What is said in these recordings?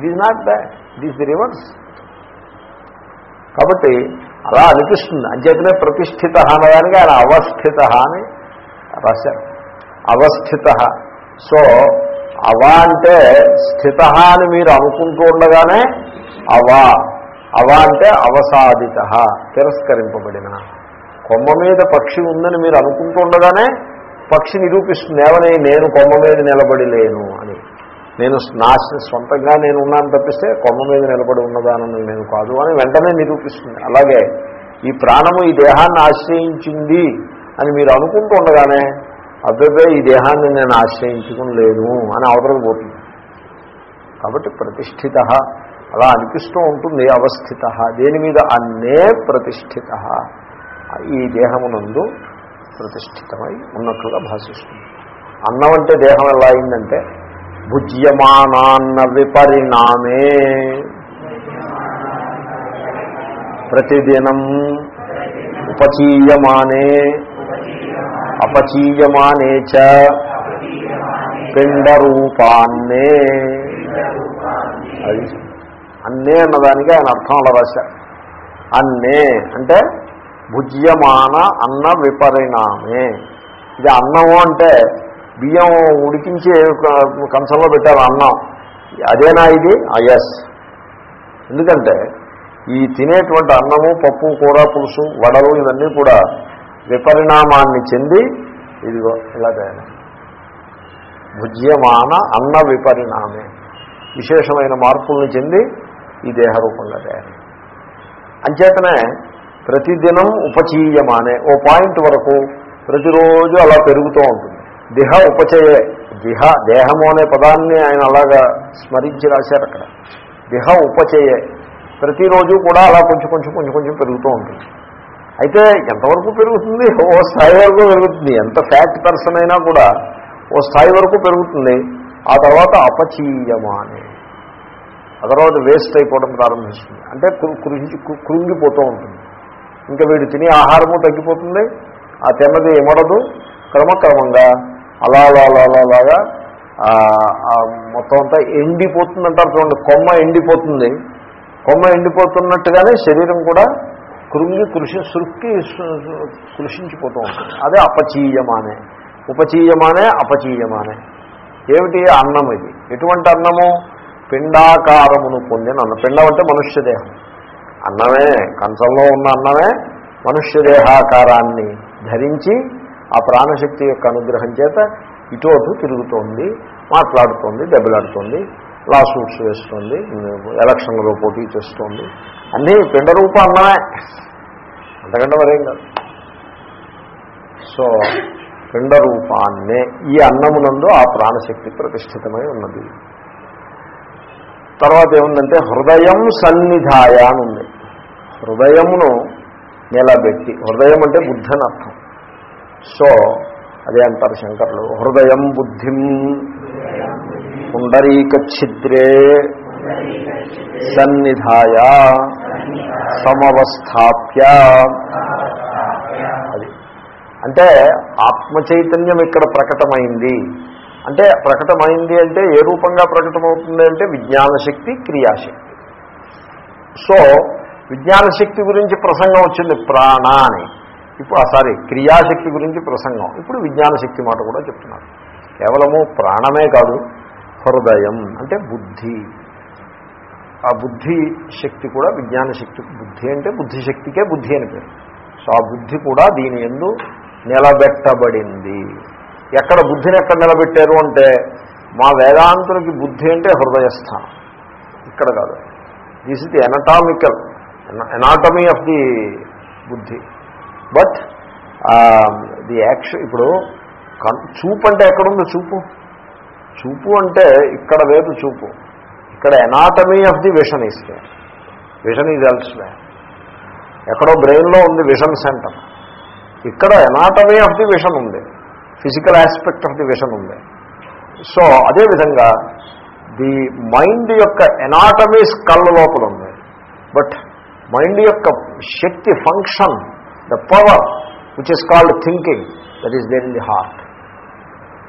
It is not that it is the reverse కాబట్టి అలా అనిపిస్తుంది. అంచేతనే ప్రతిష్ఠిత అనడానికి ఆయన అవస్థిత అని రాశారు. అవస్థిత. సో అవా అంటే స్థిత అని మీరు అనుకుంటూ ఉండగానే అవా. అవా అంటే అవసాదిత తిరస్కరింపబడిన. కొమ్మ మీద పక్షి ఉందని మీరు అనుకుంటూ ఉండగానే పక్షి నిరూపిస్తుంది. ఏమని? నేను కొమ్మ మీద నిలబడి లేను అని. నేను నా సొంతంగా నేను ఉన్నాను తప్పిస్తే కొమ్మ మీద నిలబడి ఉన్నదానని నేను కాదు అని వెంటనే నిరూపిస్తుంది. అలాగే ఈ ప్రాణము ఈ దేహాన్ని ఆశ్రయించింది అని మీరు అనుకుంటూ ఉండగానే అబ్బాయి ఈ దేహాన్ని నేను ఆశ్రయించుకుని లేను అని అవతలకు పోతుంది. కాబట్టి ప్రతిష్ఠిత. అలా అనిపిస్తూ ఉంటుంది అవస్థిత. దేని మీద? అన్నే ప్రతిష్ఠిత. ఈ దేహమునందు ప్రతిష్ఠితమై ఉన్నట్లుగా భాషిస్తుంది. అన్నం అంటే దేహం ఎలా అయిందంటే భుజ్యమానాన్న విపరిణామే. ప్రతిదినం ఉపచీయమానే. అపచీయమానే చ పిండరూపాన్నే. అది అన్నే అన్నదానికి ఆయన అర్థం అలా రాశారు. అన్నే అంటే భుజ్యమాన అన్న విపరిణామే. ఇది అన్నము అంటే బియ్యం ఉడికించి కంచంలో పెట్టారు అన్నం? అదేనా ఇది? ఎస్ ఎందుకంటే ఈ తినేటువంటి అన్నము పప్పు కూర పులుసు వడలు ఇవన్నీ కూడా విపరిణామాన్ని చెంది ఇదిగో ఇలా తయారు భుజ్యమాన అన్న విపరిణామే. విశేషమైన మార్పుల్ని చెంది ఈ దేహరూపంగా తయారు అంచేతనే ప్రతిదినం ఉపచీయమానే ఓ పాయింట్ వరకు ప్రతిరోజు అలా పెరుగుతూ ఉంటుంది. దిహ ఉపచయే. దిహ దేహము అనే పదాన్ని ఆయన అలాగా స్మరించి రాశారు అక్కడ. దిహ ఉపచయే. ప్రతిరోజు కూడా అలా కొంచెం కొంచెం కొంచెం కొంచెం పెరుగుతూ ఉంటుంది. అయితే ఎంతవరకు పెరుగుతుంది? ఓ స్థాయి వరకు పెరుగుతుంది. ఎంత ఫ్యాట్ పర్సన్ అయినా కూడా ఓ స్థాయి వరకు పెరుగుతుంది. ఆ తర్వాత అపచీయమానే. ఆ తర్వాత వేస్ట్ అయిపోవడం ప్రారంభిస్తుంది. అంటే కృంగి కృంగిపోతూ ఉంటుంది. ఇంకా వీడు తినే ఆహారము తగ్గిపోతుంది. ఆ తిన్నది ఇమడదు క్రమక్రమంగా అలా అలా అలా అలా అలాగా మొత్తం అంతా ఎండిపోతుంది అంటారు చూడండి కొమ్మ ఎండిపోతుంది. కొమ్మ ఎండిపోతున్నట్టుగానే శరీరం కూడా కృంగి కృషి సృక్కి కృషించిపోతూ ఉంటుంది. అదే అపచీయమానే. ఉపచీయమానే అపచీయమానే. ఏమిటి అన్నం ఇది? ఎటువంటి అన్నము? పిండాకారమును పొందిన అన్నం. పిండం అంటే మనుష్య దేహం అన్నమే కంచంలో ఉన్న అన్నమే మనుష్య దేహాకారాన్ని ధరించి ఆ ప్రాణశక్తి యొక్క అనుగ్రహం చేత ఇటు అటు తిరుగుతోంది మాట్లాడుతోంది దెబ్బలాడుతోంది లా సూట్స్ వేస్తుంది ఎలక్షన్లలో పోటీ చేస్తోంది. అన్నీ పిండరూప అన్నమే. అంతకంటే వరేం కాదు. సో పిండరూపాన్నే ఈ అన్నమునందు ఆ ప్రాణశక్తి ప్రతిష్ఠితమై ఉన్నది. తర్వాత ఏముందంటే హృదయం సన్నిధాయ అని ఉంది. హృదయమును నిలబెట్టి హృదయం అంటే బుద్ధనర్థం. అర్థం సో అదే అంటారు శంకర్లు హృదయం బుద్ధిం పుండరీక ఛిద్రే సన్నిధాయ సమవస్థాప్య. అది. అంటే ఆత్మ చైతన్యం ఇక్కడ ప్రకటమైంది. అంటే ప్రకటమైంది అంటే ఏ రూపంగా ప్రకటమవుతుంది అంటే విజ్ఞానశక్తి క్రియాశక్తి. సో విజ్ఞానశక్తి గురించి ప్రసంగం వచ్చింది ప్రాణ అని. ఇప్పుడు సారీ క్రియాశక్తి గురించి ప్రసంగం. ఇప్పుడు విజ్ఞాన శక్తి మాట కూడా చెప్తున్నారు. కేవలము ప్రాణమే కాదు హృదయం అంటే బుద్ధి. ఆ బుద్ధి శక్తి కూడా విజ్ఞాన శక్తి బుద్ధి అంటే బుద్ధిశక్తికే బుద్ధి అని పేరు. సో ఆ బుద్ధి కూడా దీని ఎందు నిలబెట్టబడింది. ఎక్కడ బుద్ధిని ఎక్కడ నిలబెట్టారు అంటే మా వేదాంతులకి బుద్ధి అంటే హృదయస్థానం. ఇక్కడ కాదు. This is the anatomical anatomy of the బుద్ధి. బట్ ది యాక్షన్ ఇప్పుడు చూపు అంటే ఎక్కడుందో చూపు? చూపు అంటే ఇక్కడ లేదు చూపు. ఇక్కడ ఎనాటమీ ఆఫ్ ది విషన్ ఇస్తే విషన్ ఈజ్ ఎల్స్వే ఎక్కడో బ్రెయిన్లో ఉంది విషన్ సెంటర్ ఇక్కడ ఎనాటమీ ఆఫ్ ది విషన్ ఉంది. Physical aspect of the vision ఉంది. సో అదేవిధంగా ది మైండ్ యొక్క ఎనాటమీ స్కల్ లోపల ఉంది. బట్ మైండ్ యొక్క శక్తి function the power which is called thinking that is there in the heart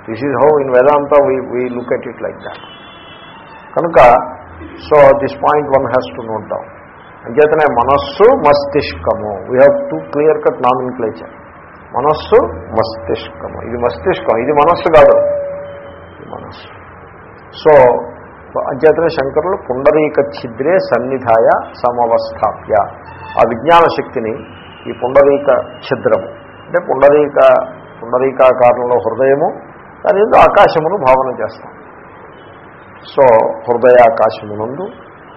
this is how in Vedanta we we look at it like that కనుక so this point one has to note down అంచేతనే మనస్సు మస్తిష్కము we have to clear cut nomenclature మనస్సు మస్తిష్కము ఇది మస్తిష్కం ఇది మనస్సు కాదు మనస్సు so అంచేతనే శంకరులు పుండరీక ఛిద్రే సన్నిధాయ సమవస్థాప్య ఆ విజ్ఞాన శక్తిని ఈ పుండరీక ఛిద్రము. అంటే పుండరీక పుండరీకాకారంలో హృదయము దాని ఆకాశమును భావన చేస్తాం. సో హృదయాకాశమునందు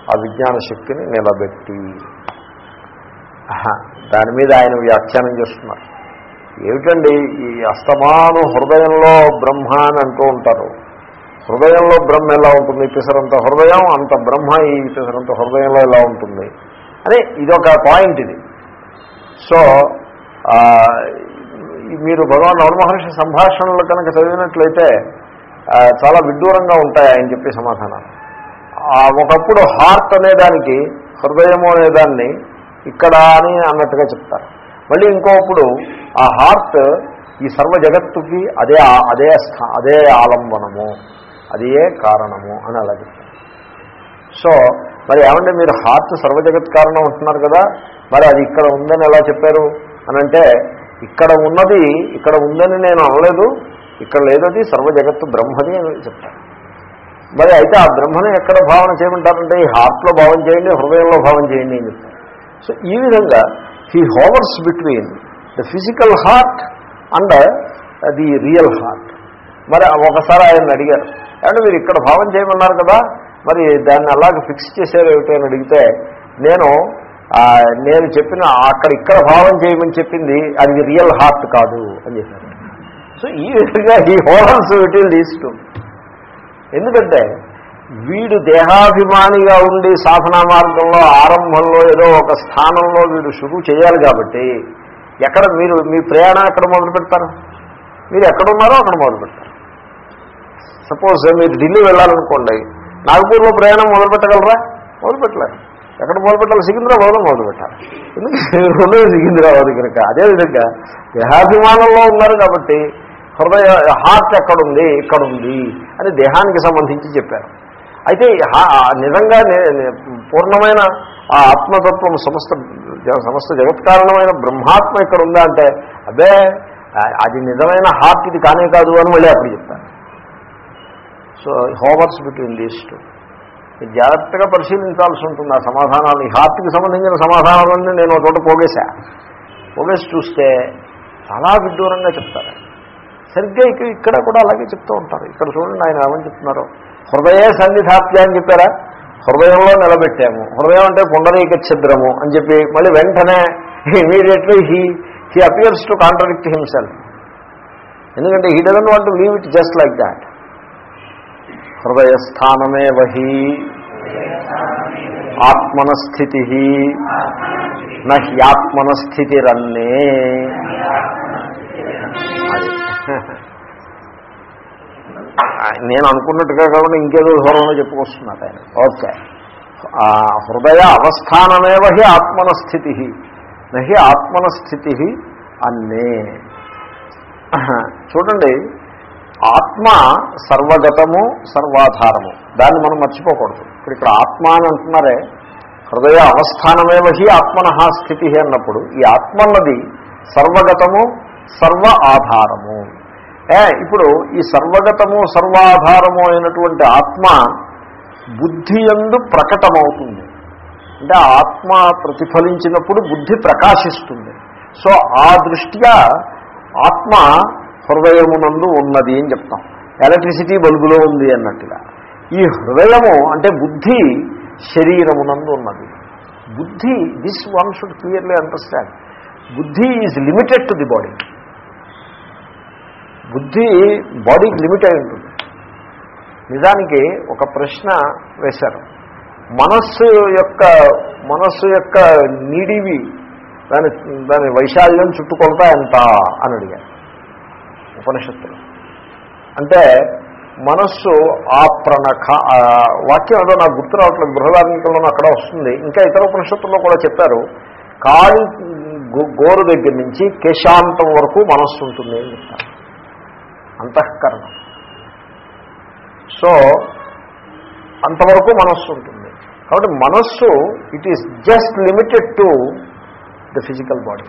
ఆ విజ్ఞాన శక్తిని నిలబెట్టి. దాని మీద ఆయన వ్యాఖ్యానం చేస్తున్నారు. ఏమిటండి ఈ అస్తమాను హృదయంలో బ్రహ్మ అని అంటూ ఉంటారు. హృదయంలో బ్రహ్మ ఎలా ఉంటుంది? పిసరంత హృదయం అంత బ్రహ్మ ఈ పిసరంత హృదయంలో ఎలా ఉంటుంది? అని ఇదొక పాయింట్ ఇది. సో మీరు భగవాన్ రమణ మహర్షి సంభాషణలు కనుక చదివినట్లయితే చాలా విడ్డూరంగా ఉంటాయి ఆయన చెప్పే సమాధానాలు. ఒకప్పుడు హార్ట్ అనేదానికి హృదయము అనేదాన్ని ఇక్కడ అని అన్నట్టుగా చెప్తారు. మళ్ళీ ఇంకోప్పుడు ఆ హార్ట్ ఈ సర్వ జగత్తుకి అదే అదే స్థా అదే ఆలంబనము అదే కారణము అని అలా చెప్తారు. సో మరి ఏమంటే మీరు హార్ట్ సర్వజగత్ కారణం అంటున్నారు కదా మరి అది ఇక్కడ ఉందని ఎలా చెప్పారు? అని అంటే ఇక్కడ ఉన్నది ఇక్కడ ఉందని నేను అనలేదు ఇక్కడ లేదది సర్వజగత్తు బ్రహ్మది అని చెప్తాను మరి అయితే ఆ బ్రహ్మని ఎక్కడ భావన చేయమంటారంటే ఈ హార్ట్లో భావం చేయండి హృదయంలో భావం చేయండి అని సో ఈ విధంగా he hovers between the physical heart and the real heart మరి ఒకసారి ఆయన అడిగారు అంటే మీరు ఇక్కడ భావం చేయమన్నారు కదా మరి దాన్ని అలాగ ఫిక్స్ చేశారు ఏమిటి అని అడిగితే నేను నేను చెప్పిన అక్కడ ఇక్కడ భావం చేయమని చెప్పింది అది రియల్ హార్ట్ కాదు అని చెప్పారు. సో ఈ విధంగా ఈ హోల్స్ విటిల్ దీస్ టు ఎందుకంటే వీడు దేహాభిమానిగా ఉండి సాధనా మార్గంలో ఆరంభంలో ఏదో ఒక స్థానంలో వీడు షురు చేయాలి కాబట్టి ఎక్కడ మీరు మీ ప్రయాణం ఎక్కడ మొదలు పెడతారు? మీరు ఎక్కడున్నారో అక్కడ మొదలు పెడతారు. సపోజ్ మీరు ఢిల్లీ వెళ్ళాలనుకోండి నాగపూర్లో ప్రయాణం మొదలుపెట్టగలరా? పెట్టగలరా ఎక్కడ మొదలుపెట్టాలి సికింద్రాబాద్లో మొదలుపెట్టాలి. ఎందుకంటే రెండోది సికింద్రాబాద్ కనుక. అదేవిధంగా దేహాభిమానంలో ఉన్నారు కాబట్టి హృదయ హార్ట్ ఎక్కడుంది ఇక్కడ ఉంది అని దేహానికి సంబంధించి చెప్పారు. అయితే హా- నిజంగా నే- పూర్ణమైన ఆ ఆత్మతత్వం సమస్త సమస్త జగత్కారణమైన బ్రహ్మాత్మ ఇక్కడ ఉందా అంటే అదే అది నిజమైన హార్ట్ ఇది కానే కాదు అని మళ్ళీ అప్పుడు చెప్తాను so hovers between these two. జాగ్రత్తగా పరిశీలించాల్సి ఉంటుంది ఆ సమాధానాలు ఈ హార్ట్కి సంబంధించిన సమాధానాలన్నీ నేను ఒక చోట పోగేశా. పోగేసి చూస్తే చాలా విడ్డూరంగా చెప్తారు. సరిగ్గా ఇక్కడ ఇక్కడ కూడా అలాగే చెప్తూ ఉంటారు. ఇక్కడ చూడండి ఆయన ఏమని చెప్తున్నారు. హృదయ సన్నిధాప్య అని చెప్పారా? హృదయంలో నిలబెట్టాము. హృదయం అంటే పుండరీక ఛిద్రము అని చెప్పి మళ్ళీ వెంటనే immediately he he appears to contradict himself ఎందుకంటే he doesn't want leave it just like that హృదయస్థానమే వహి. ఆత్మనస్థితి నహ్యాత్మనస్థితిరన్నే రన్నే. నేను అనుకున్నట్టుగా కాకుండా ఇంకేదో ధోరణిలో చెప్పుకొస్తున్నారు ఆయన. ఓకే. హృదయ అవస్థానమేవ హి ఆత్మనస్థితి నహి ఆత్మనస్థితి అన్నే చూడండి. ఆత్మ సర్వగతము సర్వాధారము. దాన్ని మనం మర్చిపోకూడదు. ఇప్పుడు ఇక్కడ ఆత్మ అని అంటున్నారే హృదయ అవస్థానమేవ హి ఆత్మన స్థితి అన్నప్పుడు ఈ ఆత్మ అన్నది సర్వగతము సర్వ ఆధారము. ఏ ఇప్పుడు ఈ సర్వగతము సర్వాధారము అయినటువంటి ఆత్మ బుద్ధి ఎందు ప్రకటమవుతుంది. అంటే ఆత్మ ప్రతిఫలించినప్పుడు బుద్ధి ప్రకాశిస్తుంది. సో ఆ దృష్ట్యా ఆత్మ హృదయమునందు ఉన్నది అని చెప్తాం. ఎలక్ట్రిసిటీ బల్బులో ఉంది అన్నట్టుగా. ఈ హృదయము అంటే బుద్ధి శరీరమునందు ఉన్నది. బుద్ధి this one should clearly understand బుద్ధి is limited to the body బుద్ధి బాడీకి లిమిట్ అయి ఉంటుంది. నిజానికి ఒక ప్రశ్న వేశారు. మనస్సు యొక్క మనస్సు యొక్క నీడివి దాని దాని వైశాల్యం చుట్టుకొలత ఎంత? అని అడిగారు. ఉపనిషత్తులు. అంటే మనస్సు ఆ ప్రణఖ వాక్యం ఏదో నాకు గుర్తు రావట్లేదు బృహదార్మికంలోనూ అక్కడ వస్తుంది. ఇంకా ఇతర ఉపనిషత్తుల్లో కూడా చెప్పారు కాలు గో- గోరు దగ్గర నుంచి కేశాంతం వరకు మనస్సు ఉంటుంది అని చెప్తారు అంతఃకరణం. సో అంతవరకు మనస్సు ఉంటుంది. కాబట్టి మనస్సు it is just limited to the physical body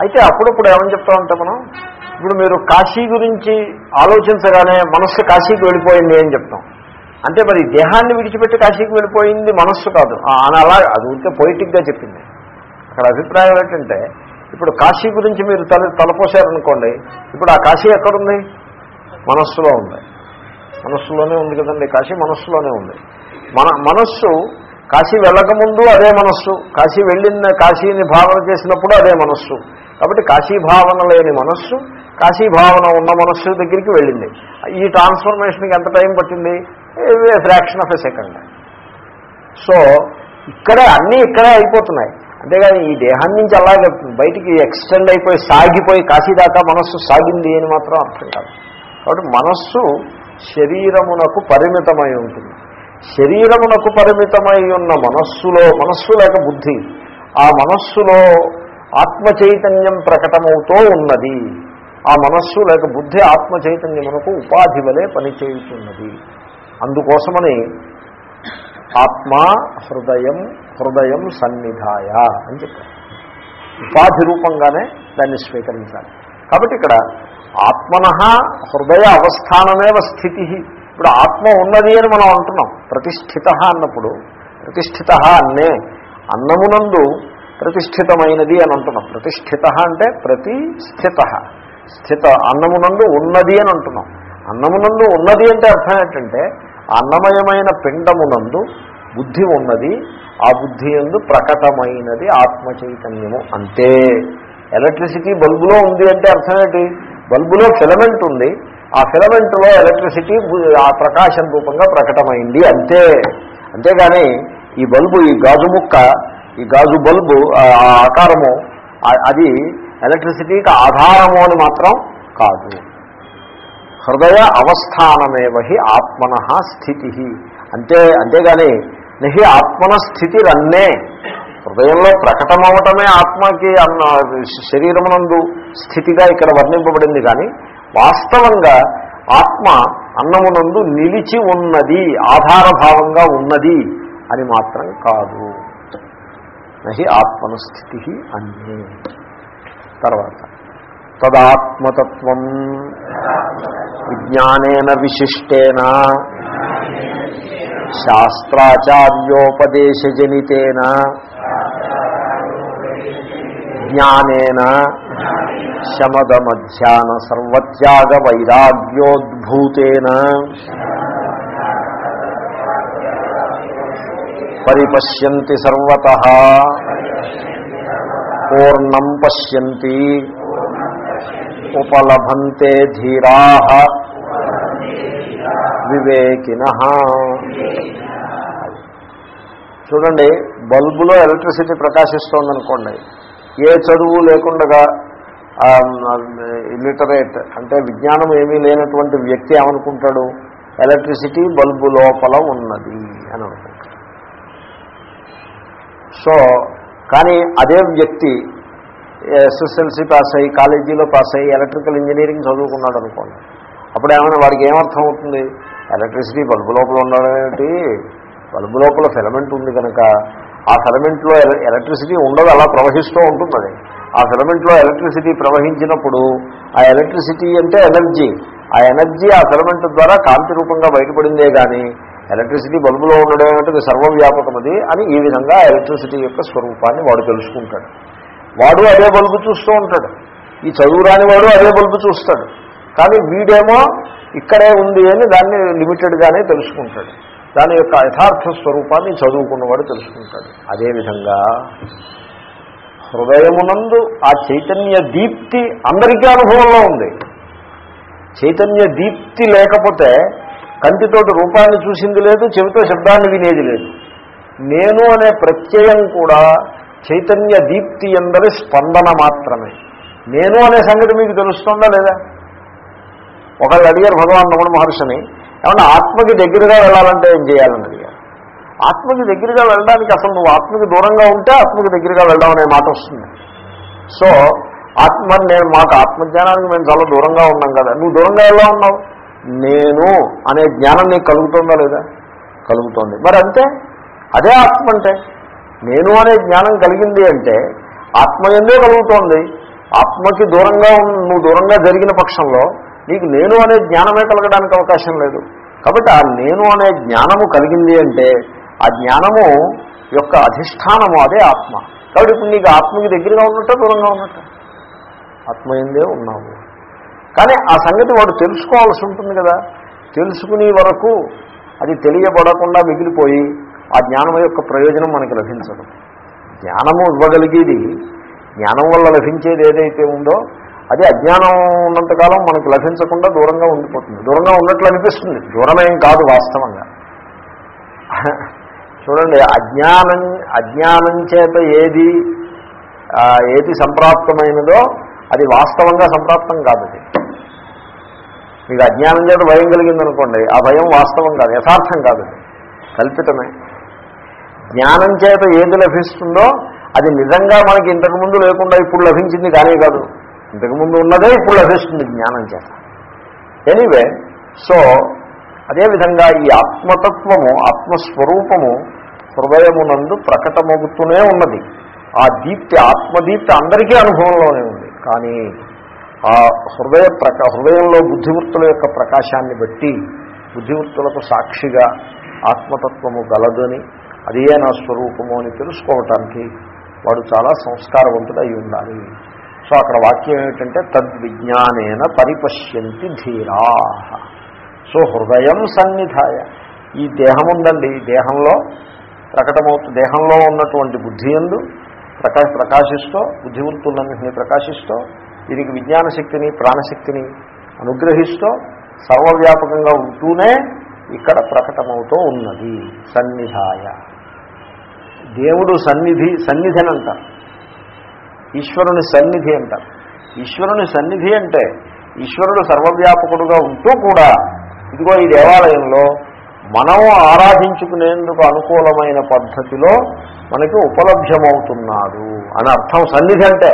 అయితే అప్పుడప్పుడు ఏమని చెప్తా ఉంటాం మనం ఇప్పుడు మీరు కాశీ గురించి ఆలోచించగానే మనస్సు కాశీకి వెళ్ళిపోయింది అని చెప్తాం. అంటే మరి దేహాన్ని విడిచిపెట్టి కాశీకి వెళ్ళిపోయింది మనస్సు కాదు. అని అలా అది ఉంటే పొయిటిక్గా చెప్పింది. అక్కడ అభిప్రాయం ఏంటంటే ఇప్పుడు కాశీ గురించి మీరు తల తలపోసారనుకోండి ఇప్పుడు ఆ కాశీ ఎక్కడుంది? మనస్సులో ఉంది. మనస్సులోనే ఉంది కదండి కాశీ మనస్సులోనే ఉంది. మన మనస్సు కాశీ వెళ్ళకముందు అదే మనస్సు కాశీ వెళ్ళిన కాశీని భావన చేసినప్పుడు అదే మనస్సు. కాబట్టి కాశీ భావన లేని మనస్సు కాశీ భావన ఉన్న మనస్సు దగ్గరికి వెళ్ళింది. ఈ ట్రాన్స్ఫర్మేషన్కి ఎంత టైం పట్టింది? Fraction of a second. So ఇక్కడే అన్నీ ఇక్కడే అయిపోతున్నాయి. అంతేగాని ఈ దేహం నుంచి అలాగే బయటికి ఎక్స్టెండ్ అయిపోయి సాగిపోయి కాశీ దాకా మనస్సు సాగింది అని మాత్రం అర్థం కాదు. కాబట్టి మనస్సు శరీరమునకు పరిమితమై ఉంటుంది. శరీరమునకు పరిమితమై ఉన్న మనస్సులో మనస్సు లేక బుద్ధి ఆ మనస్సులో ఆత్మ చైతన్యం ప్రకటమవుతూ ఉన్నది. ఆ మనస్సు లేక బుద్ధి ఆత్మ చైతన్యమునకు ఉపాధి వలె పనిచేయుతున్నది అందుకోసమని ఆత్మ హృదయం హృదయం సన్నిధాయ అని చెప్పారు. ఉపాధి రూపంగానే దాన్ని స్వీకరించాలి. కాబట్టి ఇక్కడ ఆత్మన హృదయ అవస్థానమేవ స్థితి. ఇప్పుడు ఆత్మ ఉన్నది అని మనం అంటున్నాం. ప్రతిష్ఠిత అన్నప్పుడు ప్రతిష్ఠిత అన్నే అన్నమునందు ప్రతిష్ఠితమైనది అని అంటున్నాం. ప్రతిష్ఠిత అంటే ప్రతి స్థిత అన్నమునందు ఉన్నది అని అంటున్నాం. అన్నమునందు ఉన్నది అంటే అర్థం ఏంటంటే అన్నమయమైన పిండమునందు బుద్ధి ఉన్నది ఆ బుద్ధి ఎందు ప్రకటమైనది ఆత్మ చైతన్యము అంతే. ఎలక్ట్రిసిటీ బల్బులో ఉంది అంటే అర్థం ఏంటి? బల్బులో ఫిలమెంట్ ఉంది. ఆ ఫిలమెంట్లో ఎలక్ట్రిసిటీ బు- ఆ ప్రకాశం రూపంగా ప్రకటమైంది అంతే. అంతేగాని ఈ బల్బు ఈ గాజు ముక్క ఈ గాజు బల్బు ఆకారము అది ఎలక్ట్రిసిటీకి ఆధారము అని మాత్రం కాదు. హృదయ అవస్థానమేవహి ఆత్మన స్థితి. అంతే అంతేగాని నహి ఆత్మన స్థితి రన్నే. హృదయంలో ప్రకటమవటమే ఆత్మకి అన్న శరీరమునందు స్థితిగా ఇక్కడ వర్ణింపబడింది కానీ వాస్తవంగా ఆత్మ అన్నమునందు నిలిచి ఉన్నది ఆధారభావంగా ఉన్నది అని మాత్రం కాదు. నహి ఆత్మనస్థితి అన్యే. తర్వాత తదాత్మతత్వం విజ్ఞానేన విశిష్టేన శాస్త్రాచార్యోపదేశజనితేన జ్ఞానేన శమదమధ్యాన సర్వత్యాగ వైరాగ్యోద్భూతేన పరిపశ్యంతి సర్వత. పూర్ణం పశ్యంతి. ఉపలభంతే ధీరా. వివేకిన. చూడండి బల్బులో ఎలక్ట్రిసిటీ ప్రకాశిస్తోందనుకోండి ఏ చదువు లేకుండా ఇలిటరేట్ అంటే విజ్ఞానం ఏమీ లేనటువంటి వ్యక్తి ఏమనుకుంటాడు? ఎలక్ట్రిసిటీ బల్బు లోపల ఉన్నది అని అనుకుంటాడు. సో కానీ అదే వ్యక్తి ఎస్ఎస్ఎల్సి పాస్ అయ్యి కాలేజీలో పాస్ అయ్యి ఎలక్ట్రికల్ ఇంజనీరింగ్ చదువుకున్నాడు అనుకోండి. అప్పుడు ఏమైనా వాడికి ఏమర్థం అవుతుంది? ఎలక్ట్రిసిటీ బల్బు లోపల ఉండడం బల్బు లోపల ఫిలమెంట్ ఉంది కనుక ఆ ఫిలమెంట్లో ఎల- ఎలక్ట్రిసిటీ ఉండదు అలా ప్రవహిస్తూ ఉంటుంది ఆ ఫిలమెంట్లో ఎలక్ట్రిసిటీ ప్రవహించినప్పుడు ఆ ఎలక్ట్రిసిటీ అంటే ఎనర్జీ ఆ ఎనర్జీ ఆ ఫిలమెంట్ ద్వారా కాంతి రూపంగా బయటపడిందే కానీ ఎలక్ట్రిసిటీ బల్బులో ఉండడం అంటే సర్వవ్యాపకమది అని ఈ విధంగా ఎలక్ట్రిసిటీ యొక్క స్వరూపాన్ని వాడు తెలుసుకుంటాడు. వాడు అదే బల్బు చూస్తూ ఉంటాడు. ఈ చదువు రాని వాడు అదే బల్బు చూస్తాడు. కానీ వీడేమో ఇక్కడే ఉంది అని దాన్ని లిమిటెడ్గానే తెలుసుకుంటాడు. దాని యొక్క యథార్థ స్వరూపాన్ని చదువుకున్నవాడు తెలుసుకుంటాడు. అదేవిధంగా హృదయమునందు ఆ చైతన్య దీప్తి అందరికీ అనుభవంలో ఉంది. చైతన్య దీప్తి లేకపోతే కంటితోటి రూపాన్ని చూసింది లేదు చెవితో శబ్దాన్ని వినేది లేదు. నేను అనే ప్రత్యయం కూడా చైతన్య దీప్తి ఎందరి స్పందన మాత్రమే. నేను అనే సంగతి మీకు తెలుస్తుందా లేదా? ఒకళ్ళు అడిగారు భగవాన్ రమణ మహర్షిని ఏమన్నా ఆత్మకి దగ్గరగా వెళ్ళాలంటే ఏం చేయాలని అడిగారు. ఆత్మకి దగ్గరగా వెళ్ళడానికి అసలు నువ్వు ఆత్మకి దూరంగా ఉంటే ఆత్మకి దగ్గరగా వెళ్దాం అనే మాట వస్తుంది. సో ఆత్మ నేను మాకు ఆత్మజ్ఞానానికి మేము చాలా దూరంగా ఉన్నాం కదా. నువ్వు దూరంగా ఎలా ఉన్నావు? నేను అనే జ్ఞానం నీకు కలుగుతుందా లేదా? కలుగుతోంది. మరి అంతే? అదే ఆత్మ అంటే. నేను అనే జ్ఞానం కలిగింది అంటే ఆత్మ ఎందే కలుగుతోంది? ఆత్మకి దూరంగా నువ్వు దూరంగా జరిగిన పక్షంలో నీకు నేను అనే జ్ఞానమే కలగడానికి అవకాశం లేదు. కాబట్టి ఆ నేను అనే జ్ఞానము కలిగింది అంటే ఆ జ్ఞానము యొక్క అధిష్టానము అదే ఆత్మ. కాబట్టి ఇప్పుడు నీకు ఆత్మకి దగ్గరగా ఉన్నట్ట దూరంగా ఉన్నట్ట? ఆత్మ ఎందే ఉన్నావు? కానీ ఆ సంగతి వాడు తెలుసుకోవాల్సి ఉంటుంది కదా. తెలుసుకునే వరకు అది తెలియబడకుండా మిగిలిపోయి ఆ జ్ఞానం యొక్క ప్రయోజనం మనకి లభించదు. జ్ఞానము ఇవ్వగలిగేది జ్ఞానం వల్ల లభించేది ఏదైతే ఉందో అది అజ్ఞానం ఉన్నంతకాలం మనకు లభించకుండా దూరంగా ఉండిపోతుంది. దూరంగా ఉన్నట్లు అనిపిస్తుంది. దూరమేం కాదు వాస్తవంగా. చూడండి అజ్ఞానం అజ్ఞానం చేత ఏది ఏది సంప్రాప్తమైనదో అది వాస్తవంగా సంప్రాప్తం కాదు మీకు అజ్ఞానం చేత భయం కలిగిందనుకోండి ఆ భయం వాస్తవం కాదు యథార్థం కాదు కల్పితమే. జ్ఞానం చేత ఏది లభిస్తుందో అది నిజంగా మనకి ఇంతకుముందు లేకుండా ఇప్పుడు లభించింది కానీ కాదు. ఇంతకుముందు ఉన్నదే ఇప్పుడు లభిస్తుంది జ్ఞానం చేత. ఎనీవే సో అదేవిధంగా ఈ ఆత్మతత్వము ఆత్మస్వరూపము హృదయమునందు ప్రకటమవుతూనే ఉన్నది. ఆ దీప్తి ఆత్మదీప్తి అందరికీ అనుభవంలోనే ఉంది. కానీ ఆ హృదయ ప్రకా హృదయంలో బుద్ధివృత్తుల యొక్క ప్రకాశాన్ని బట్టి బుద్ధివృత్తులకు సాక్షిగా ఆత్మతత్వము గలదని అదే నా స్వరూపము అని తెలుసుకోవటానికి వాడు చాలా సంస్కారవంతుడై ఉండాలి. సో అక్కడ వాక్యం ఏమిటంటే తద్విజ్ఞానేన పరిపశ్యంతి ధీరా. సో హృదయం సన్నిధాయ. ఈ దేహం ఉందండి ఈ దేహంలో ప్రకటమవుతు దేహంలో ఉన్నటువంటి బుద్ధి ఎందు ప్రకా ప్రకాశిస్తూ బుద్ధివృత్తులన్నింటినీ ప్రకాశిస్తూ దీనికి విజ్ఞాన శక్తిని ప్రాణశక్తిని అనుగ్రహిస్తూ సర్వవ్యాపకంగా ఉంటూనే ఇక్కడ ప్రకటమవుతూ ఉన్నది. సన్నిధాయ. దేవుడు సన్నిధి సన్నిధి అని అంటారు ఈశ్వరుని సన్నిధి అంటారు ఈశ్వరుని సన్నిధి అంటే ఈశ్వరుడు సర్వవ్యాపకుడుగా ఉంటూ కూడా ఇదిగో ఈ దేవాలయంలో మనం ఆరాధించుకునేందుకు అనుకూలమైన పద్ధతిలో మనకి ఉపలభ్యమవుతున్నాడు అని అర్థం. సన్నిధి అంటే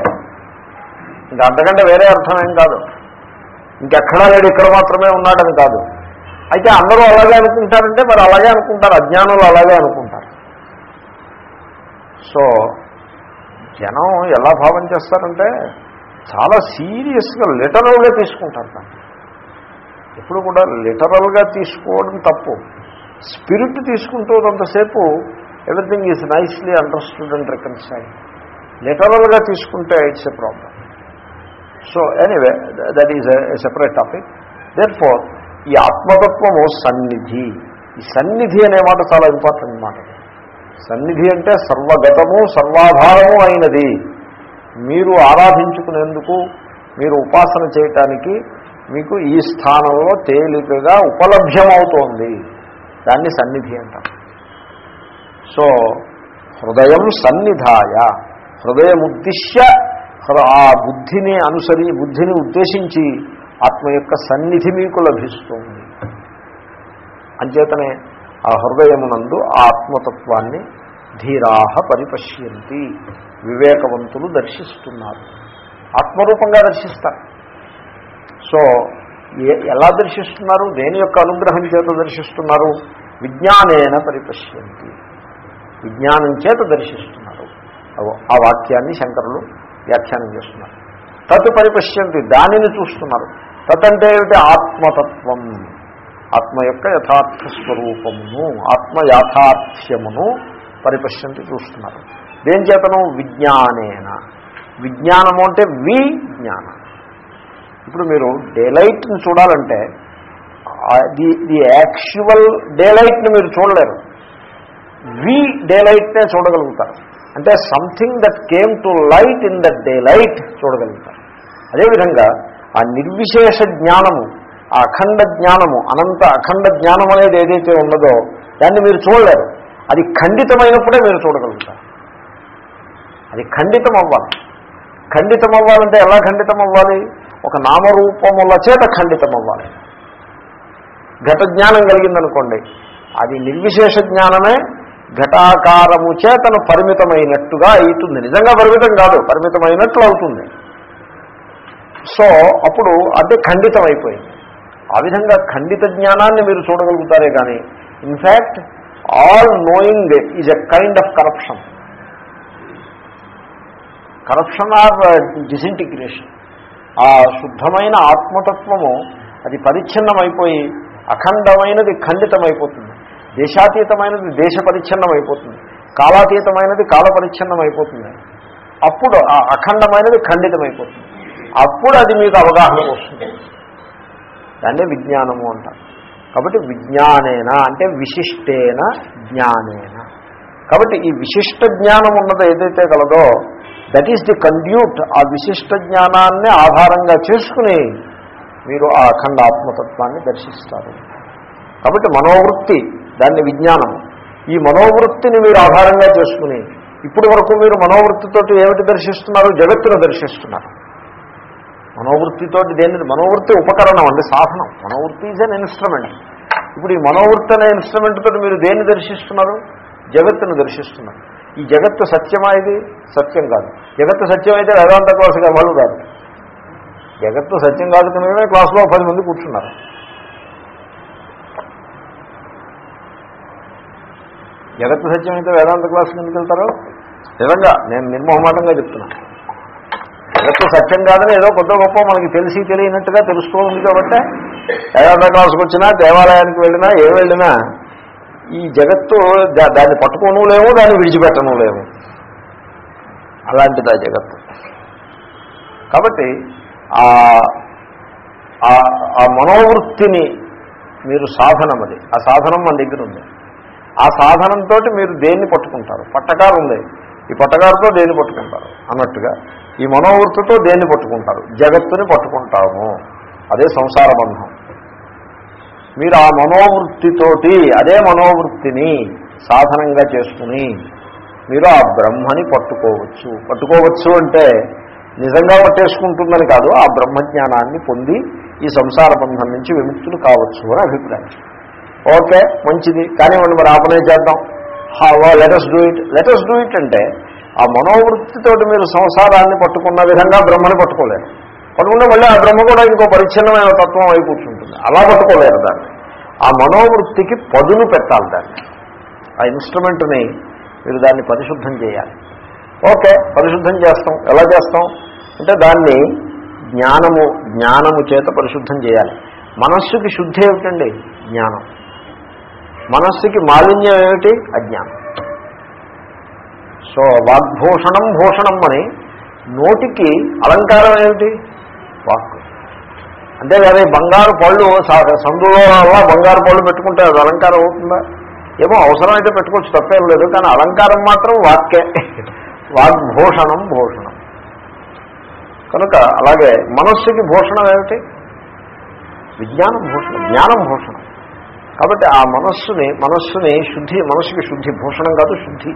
ఇంకా అంతకంటే వేరే అర్థం ఏం కాదు. ఇంకెక్కడా లేడు ఇక్కడ మాత్రమే ఉన్నాడని కాదు. అయితే అందరూ అలాగే అనుకుంటారంటే మరి అలాగే అనుకుంటారు. అజ్ఞానులు అలాగే అనుకుంటారు. సో జనం ఎలా భావం చేస్తారంటే చాలా సీరియస్గా లిటరల్గా తీసుకుంటారు దాన్ని. ఎప్పుడు కూడా లిటరల్గా తీసుకోవడం తప్పు. Spirit తీసుకుంటున్నంతసేపు everything is nicely understood and reconcile లిటరల్గా తీసుకుంటే it's a problem so anyway that is a separate topic therefore ఈ ఆత్మతత్వము సన్నిధి. ఈ సన్నిధి అనే మాట చాలా ఇంపార్టెంట్ మాట సన్నిధి అంటే సర్వగతము సర్వాధారము అయినది. మీరు ఆరాధించుకునేందుకు మీరు ఉపాసన చేయటానికి మీకు ఈ స్థానంలో తేలికగా ఉపలభ్యమవుతోంది. దాన్ని సన్నిధి అంటారు. సో హృదయం సన్నిధాయ. హృదయముద్దిశ్య ఆ బుద్ధిని అనుసరి బుద్ధిని ఉద్దేశించి ఆత్మ యొక్క సన్నిధి మీకు లభిస్తుంది. అంచేతనే ఆ హృదయమునందు ఆ ఆత్మతత్వాన్ని ధీరాహ పరిపశ్యంతి వివేకవంతులు దర్శిస్తున్నారు. ఆత్మరూపంగా దర్శిస్తారు. సో ఏ- ఎలా దర్శిస్తున్నారు? దేని యొక్క అనుగ్రహం చేత దర్శిస్తున్నారు? విజ్ఞానేన పరిపశ్యంతి. విజ్ఞానం చేత దర్శిస్తున్నారు. ఆ వాక్యాన్ని శంకరులు వ్యాఖ్యానం చేస్తున్నారు. తత్ పరిపశ్యంతి దానిని చూస్తున్నారు. తత్ అంటే ఏమిటి? ఆత్మతత్వం. ఆత్మ యొక్క యథార్థ స్వరూపమును ఆత్మ యాథార్థ్యమును పరిపశ్యంతి చూస్తున్నారు. దేని చేతను? విజ్ఞానేన. విజ్ఞానము అంటే విజ్ఞాన. ఇప్పుడు మీరు డేలైట్ని చూడాలంటే ది ది యాక్చువల్ డేలైట్ని మీరు చూడలేరు. వి డేలైట్నే చూడగలుగుతారు. అంటే something that came to light in that day light చూడగలుగుతారు. అదేవిధంగా ఆ నిర్విశేష జ్ఞానము ఆ అఖండ జ్ఞానము అనంత అఖండ జ్ఞానం అనేది ఏదైతే ఉన్నదో దాన్ని మీరు చూడలేరు. అది ఖండితమైనప్పుడే మీరు చూడగలుగుతారు. అది ఖండితం అవ్వాలి ఖండితం అవ్వాలంటే ఎలా ఖండితం అవ్వాలి ఒక నామరూపముల చేత ఖండితం అవ్వాలి ఘట జ్ఞానం కలిగిందనుకోండి అది నిర్విశేష జ్ఞానమే ఘటాకారము చేతను పరిమితమైనట్టుగా అవుతుంది. నిజంగా పరిమితం కాదు పరిమితమైనట్లు అవుతుంది. సో అప్పుడు అంటే ఖండితం అయిపోయింది ఆ విధంగా ఖండిత జ్ఞానాన్ని మీరు చూడగలుగుతారే కానీ in fact all knowing is a kind of corruption corruption or disintegration ఆ శుద్ధమైన ఆత్మతత్వము అది పరిచ్ఛిన్నమైపోయి అఖండమైనది ఖండితమైపోతుంది. దేశాతీతమైనది దేశ పరిచ్ఛిన్నం అయిపోతుంది కాలాతీతమైనది కాల పరిచ్ఛిన్నం అయిపోతుంది అప్పుడు ఆ అఖండమైనది ఖండితమైపోతుంది. అప్పుడు అది మీకు అవగాహన వస్తుంది. దాన్నే విజ్ఞానము అంటారు. కాబట్టి విజ్ఞానేన అంటే విశిష్టేన జ్ఞానేన. కాబట్టి ఈ విశిష్ట జ్ఞానం ఉన్నది ఏదైతే కలదో దట్ ఈస్ ది కండ్యూట్ ఆ విశిష్ట జ్ఞానాన్ని ఆధారంగా చేసుకుని మీరు ఆ అఖండ ఆత్మతత్వాన్ని దర్శిస్తారు. కాబట్టి మనోవృత్తి దాన్ని విజ్ఞానం. ఈ మనోవృత్తిని మీరు ఆధారంగా చేసుకుని ఇప్పటి వరకు మీరు మనోవృత్తితోటి ఏమిటి దర్శిస్తున్నారు? జగత్తును దర్శిస్తున్నారు. మనోవృత్తితోటి దేని మనోవృత్తి ఉపకరణం అండి సాధనం. మనోవృత్తి ఈజ్ అన్ ఇన్స్ట్రుమెంట్ ఇప్పుడు ఈ మనోవృత్తి అనే ఇన్స్ట్రుమెంట్ తోటి మీరు దేన్ని దర్శిస్తున్నారు? జగత్తును దర్శిస్తున్నారు. ఈ జగత్తు సత్యమా ఇది? సత్యం కాదు. జగత్తు సత్యం అయితే వేదాంత క్లాసు వాళ్ళు కాదు. జగత్తు సత్యం కాదు కనుకనే క్లాసులో పది మంది కూర్చున్నారు. జగత్తు సత్యం అయితే వేదాంత క్లాసుకి ఎందుకు వెళ్తారు? నిజంగా నేను నిర్మోహమాటంగా చెప్తున్నా. జగత్తు సత్యం కాదని ఏదో కొత్త గొప్ప మనకి తెలిసి తెలియనట్టుగా తెలుసుకోవాలి కాబట్టి వేదాంత క్లాసుకు వచ్చినా దేవాలయానికి వెళ్ళినా ఏ వెళ్ళినా ఈ జగత్తు దా- దాన్ని పట్టుకోను లేము దాన్ని విడిచిపెట్టను లేము అలాంటిది ఆ జగత్తు. కాబట్టి ఆ ఆ- ఆ మనోవృత్తిని మీరు సాధనం అది ఆ సాధనం మన దగ్గర ఉంది ఆ సాధనంతో మీరు దేన్ని పట్టుకుంటారు? పట్టకారు ఉంది ఈ పట్టకారుతో దేన్ని పట్టుకుంటారు? అన్నట్టుగా ఈ మనోవృత్తితో దేన్ని పట్టుకుంటారు? జగత్తుని పట్టుకుంటాము. అదే సంసార బంధం. మీరు ఆ మనోవృత్తితోటి అదే మనోవృత్తిని సాధనంగా చేసుకుని మీరు ఆ బ్రహ్మని పట్టుకోవచ్చు. పట్టుకోవచ్చు అంటే నిజంగా పట్టేసుకుంటుందని కాదు ఆ బ్రహ్మజ్ఞానాన్ని పొంది ఈ సంసార బంధం నుంచి విముక్తులు కావచ్చు అని అభిప్రాయం. ఓకే మంచిది. కానివ్వండి మరి ఆపనే చేద్దాం. Let's do it let's do it అంటే ఆ మనోవృత్తితోటి మీరు సంసారాన్ని పట్టుకున్న విధంగా బ్రహ్మని పట్టుకోలేరు. పట్టుకుంటే మళ్ళీ ఆ బ్రహ్మ కూడా ఇంకో పరిచ్ఛిన్నమైన తత్వం అయి కూర్చుంటుంది. అలా పట్టుకోలేరు దాన్ని. ఆ మనోవృత్తికి పదును పెట్టాలి దాన్ని. ఆ ఇన్స్ట్రుమెంట్ని మీరు దాన్ని పరిశుద్ధం చేయాలి. ఓకే పరిశుద్ధం చేస్తాం. ఎలా చేస్తాం? అంటే దాన్ని జ్ఞానము జ్ఞానము చేత పరిశుద్ధం చేయాలి. మనస్సుకి శుద్ధి ఏమిటండి? జ్ఞానం. మనస్సుకి మాలిన్యం ఏమిటి? అజ్ఞానం. సో వాగ్భూషణం భూషణం అని నోటికి అలంకారం ఏమిటి? వా అంటే అదే బంగారు పళ్ళు సందులో బంగారు పళ్ళు పెట్టుకుంటే అది అలంకారం అవుతుందా? ఏమో అవసరమైతే పెట్టుకోవచ్చు తప్పేం లేదు కానీ అలంకారం మాత్రం వాక్కే. వాగ్భూషణం భూషణం. కనుక అలాగే మనస్సుకి భూషణం ఏమిటి? విజ్ఞానం భూషణం జ్ఞానం భూషణం. కాబట్టి ఆ మనస్సుని మనస్సుని శుద్ధి మనస్సుకి శుద్ధి భూషణం కాదు శుద్ధి.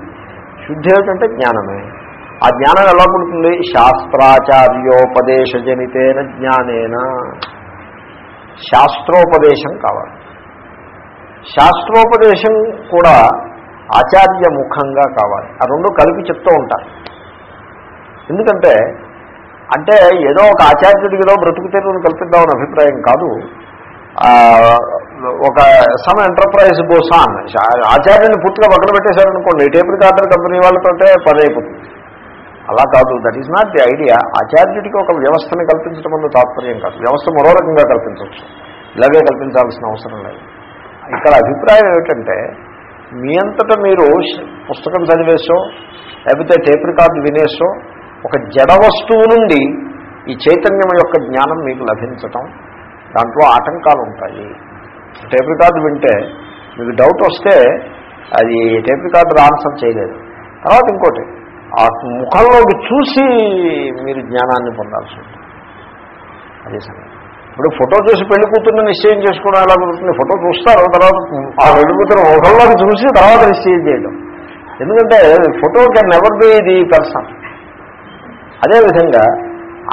శుద్ధి ఏమిటంటే జ్ఞానమే. ఆ జ్ఞానం ఎలా పుడుతుంది? శాస్త్రాచార్యోపదేశజనితేన జ్ఞానేన. శాస్త్రోపదేశం కావాలి. శాస్త్రోపదేశం కూడా ఆచార్యముఖంగా కావాలి. ఆ రెండు కలిపి చెప్తూ ఉంటారు. ఎందుకంటే అంటే ఏదో ఒక ఆచార్యుడికిలో బ్రతుకు తెరువును కల్పిద్దామని అభిప్రాయం కాదు. ఒక సమ్ ఎంటర్ప్రైజ్ గోసాన్ ఆచార్యుని పూర్తిగా పక్కన పెట్టేశారనుకోండి. టేప్ రికార్డర్ కంపెనీ వాళ్ళతోటే పని అయిపోతుంది. అలా కాదు. That is not the idea ఆచార్యుడికి ఒక వ్యవస్థని కల్పించడం అన్న తాత్పర్యం కాదు. వ్యవస్థ మరో రకంగా కల్పించవచ్చు. ఇలాగే కల్పించాల్సిన అవసరం లేదు. ఇక్కడ అభిప్రాయం ఏమిటంటే మీ అంతటా మీరు పుస్తకం చదివేసో లేకపోతే టేప్ రికార్డు వినేసో ఒక జడ వస్తువు నుండి ఈ చైతన్యం యొక్క జ్ఞానం మీకు లభించటం దాంట్లో ఆటంకాలు ఉంటాయి టేప్ రికార్డు వింటే మీకు డౌట్ వస్తే అది టేప్ రికార్డు ఆన్సర్ చేయలేదు. తర్వాత ఇంకోటి ఆ ముఖంలోకి చూసి మీరు జ్ఞానాన్ని పొందాల్సి ఉంటుంది. అదే సమయం ఇప్పుడు ఫోటో చూసి పెళ్ళి కూతుర్ని నిశ్చయం చేసుకోవడం ఎలా కుదురుతుంది? ఫోటో చూస్తారు తర్వాత ఆ పెళ్ళి కూతురు ముఖంలోకి చూసి తర్వాత నిశ్చయం చేయడం. ఎందుకంటే photo can never be the person. అదేవిధంగా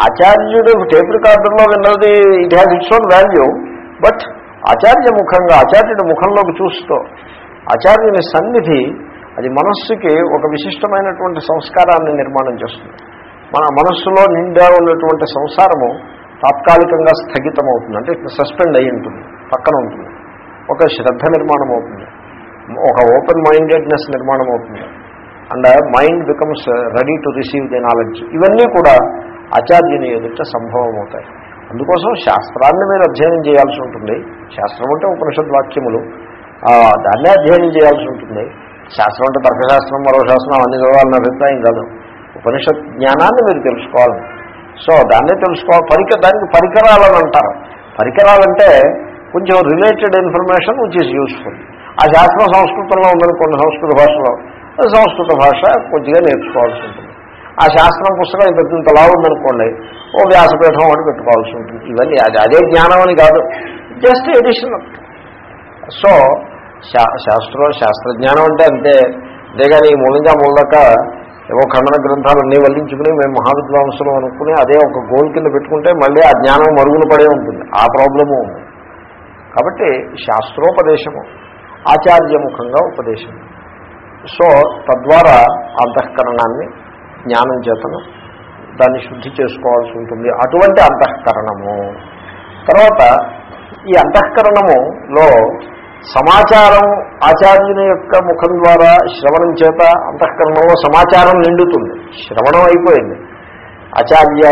ఆచార్యుడు టేప్ రికార్డుల్లో విన్నది it has its own value but ఆచార్య ముఖంగా ఆచార్యుడి ముఖంలోకి చూస్తూ ఆచార్యుని సన్నిధి అది మనస్సుకి ఒక విశిష్టమైనటువంటి సంస్కారాన్ని నిర్మాణం చేస్తుంది. మన మనస్సులో నిండా ఉన్నటువంటి సంసారము తాత్కాలికంగా స్థగితం అవుతుంది అంటే సస్పెండ్ అయి ఉంటుంది పక్కన ఉంటుంది. ఒక శ్రద్ధ నిర్మాణం అవుతుంది ఒక ఓపెన్ మైండెడ్నెస్ నిర్మాణం అవుతుంది and mind becomes ready to receive the knowledge. ఇవన్నీ కూడా ఆచార్యుని ఎదుట సంభవం అవుతాయి అందుకోసం శాస్త్రాన్ని మీరు అధ్యయనం చేయాల్సి ఉంటుంది. శాస్త్రం అంటే ఉపనిషద్ వాక్యములు. దాన్నే అధ్యయనం చేయాల్సి ఉంటుంది. శాస్త్రం అంటే తర్కశాస్త్రం మరో శాస్త్రం అన్ని చదవాలన్న అభిప్రాయం కాదు. ఉపనిషత్ జ్ఞానాన్ని మీరు తెలుసుకోవాలి. సో దాన్నే తెలుసుకోవాలి పరిక దానికి పరికరాలని అంటారు. పరికరాలంటే కొంచెం related information which is useful ఆ శాస్త్రం సంస్కృతంలో ఉందనుకోండి సంస్కృత భాషలో. సంస్కృత భాష కొద్దిగా నేర్చుకోవాల్సి ఉంటుంది. ఆ శాస్త్రం పుస్తకం ఇంత ఇంతలా ఉందనుకోండి ఓ వ్యాసపీఠం ఒకటి పెట్టుకోవాల్సి ఉంటుంది. ఇవన్నీ అది అదే జ్ఞానం అని కాదు. జస్ట్ ఎడిషనల్ సో శా శాస్త్ర శాస్త్రజ్ఞానం అంటే అంతే. అంతేగాని ఈ మూలంగా మూలక ఏవో ఖండన గ్రంథాలు అన్నీ వల్లించుకుని మేము మహావిద్వాంసులు అనుకుని అదే ఒక గోల్ కింద పెట్టుకుంటే మళ్ళీ ఆ జ్ఞానం మరుగున పడే ఉంటుంది. ఆ ప్రాబ్లము. ఉంది కాబట్టి శాస్త్రోపదేశము ఆచార్యముఖంగా ఉపదేశం సో తద్వారా అంతఃకరణాన్ని జ్ఞానం చేతను దాన్ని శుద్ధి చేసుకోవాల్సి ఉంటుంది. అటువంటి అంతఃకరణము. తర్వాత ఈ అంతఃకరణములో సమాచారం ఆచార్యుని యొక్క ముఖం ద్వారా శ్రవణం చేత అంతఃకరణంలో సమాచారం నిండుతుంది. శ్రవణం అయిపోయింది. ఆచార్య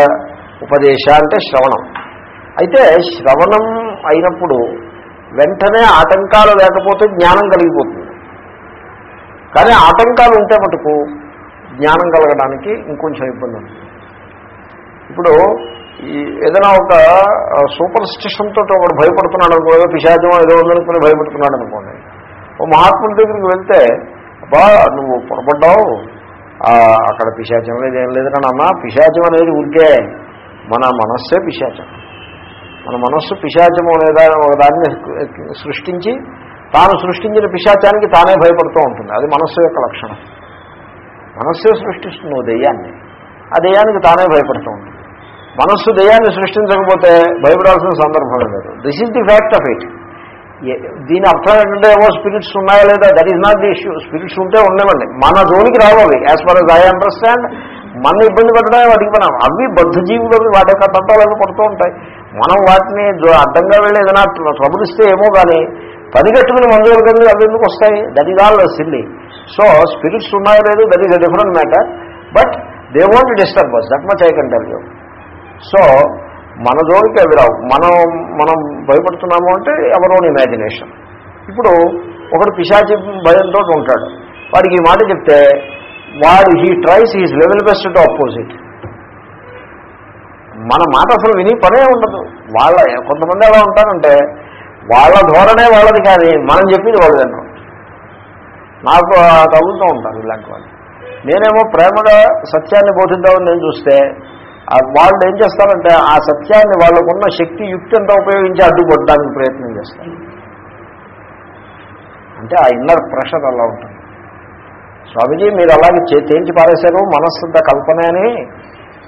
ఉపదేశ అంటే శ్రవణం. అయితే శ్రవణం అయినప్పుడు వెంటనే ఆటంకాలు లేకపోతే జ్ఞానం కలిగిపోతుంది. కానీ ఆటంకాలు ఉంటే మటుకు జ్ఞానం కలగడానికి ఇంకొంచెం ఇబ్బంది ఉంది. ఇప్పుడు ఈ ఏదైనా ఒక సూపర్ స్టిషన్తో తోటి ఒకడు భయపడుతున్నాడు అనుకో ఏదో పిశాచం ఏదో ఉందనుకుని భయపడుతున్నాడు అనుకోండి. ఓ మహాత్ముడి దగ్గరికి వెళ్తే అబ్బా నువ్వు పొరపడ్డావు. అక్కడ పిశాచం లేదు ఏం లేదని నాన్న పిశాచం అనేది ఉరికే మన మనస్సే పిశాచం. మన మనస్సు పిశాచం అనేదా ఒక దాన్ని సృష్టించి తాను సృష్టించిన పిశాచానికి తానే భయపడుతూ ఉంటుంది. అది మనస్సు యొక్క లక్షణం. మనస్సే సృష్టిస్తుంది ఓ దెయ్యాన్ని. ఆ దెయ్యానికి తానే భయపడుతూ ఉంటుంది మనస్సు దెయ్యాన్ని సృష్టించకపోతే భయపడాల్సిన సందర్భం లేదు. This is the fact of it దీని అర్థం ఏంటంటే ఏవో స్పిరిట్స్ ఉన్నాయా లేదా? That is not the issue spirits ఉంటే ఉండేవండి మన జోలికి రావాలి. As far as I understand మన ఇబ్బంది పెట్టడమే వాటికి మనం అవి బద్ధజీవులు అవి వాటి యొక్క తత్వాలు అవి పడుతూ ఉంటాయి. మనం వాటిని అడ్డంగా వెళ్ళి ఏదైనా ట్రబుల్ ఇస్తే ఏమో కానీ పరిగెట్టుకుని మందులు కింద అవి ఎందుకు వస్తాయి? That is all silly so spirits ఉన్నాయో లేదు that is a different matter but they want disturb us that much I can tell you so మన జోలికి అవి రావు. మనం మనం భయపడుతున్నాము అంటే ఎవరోని ఇమాజినేషన్ ఇప్పుడు ఒకడు పిశాచి భయంతో ఉంటాడు. వాడికి ఈ మాట చెప్తే వాడు he tries his level best to opposite మన మాట అసలు విని పనే ఉండదు. వాళ్ళ కొంతమంది ఎలా ఉంటారంటే వాళ్ళ ధోరణే వాళ్ళది కానీ మనం చెప్పింది వాళ్ళు విన్నాం నాకు తగులుతూ ఉంటారు ఇలాంటి వాళ్ళు. నేనేమో ప్రేమగా సత్యాన్ని బోధిద్దామని నేను చూస్తే వాళ్ళు ఏం చేస్తారంటే ఆ సత్యాన్ని వాళ్ళకున్న శక్తి యుక్తి అంతా ఉపయోగించి అడ్డుకొట్టడానికి ప్రయత్నం చేస్తారు. అంటే ఆ ఇన్నర్ ప్రెషర్ అలా ఉంటుంది. స్వామీజీ మీరు అలాగే చే- తేల్చి పారేశారు మనస్సంత కల్పనే అని.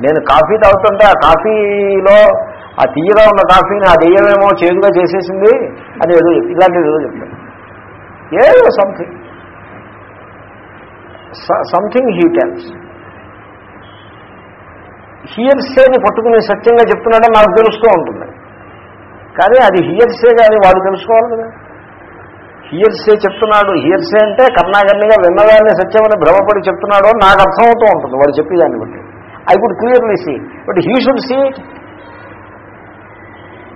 నేను కాఫీ తాగుతుంటే ఆ కాఫీలో ఆ తీయగా ఉన్న కాఫీని ఆ దెయ్యమేమో చేదుగా చేసేసింది అని ఏదో ఇలాంటిది ఏదో చెప్తాను ఏదో సంథింగ్ సంథింగ్ హీ టెల్స్ హియర్సేని పట్టుకుని సత్యంగా చెప్తున్నాడని నాకు తెలుస్తూ ఉంటుంది. కానీ అది హియర్సే కానీ వాడు తెలుసుకోవాలి కదా. హియర్సే చెప్తున్నాడు హియర్సే అంటే కర్ణాకర్ణిగా విన్నదాన్ని సత్యమని భ్రమపడి చెప్తున్నాడు నాకు అర్థమవుతూ ఉంటుంది వాడు చెప్పేదాన్ని బట్టి. I could clearly see but he should see it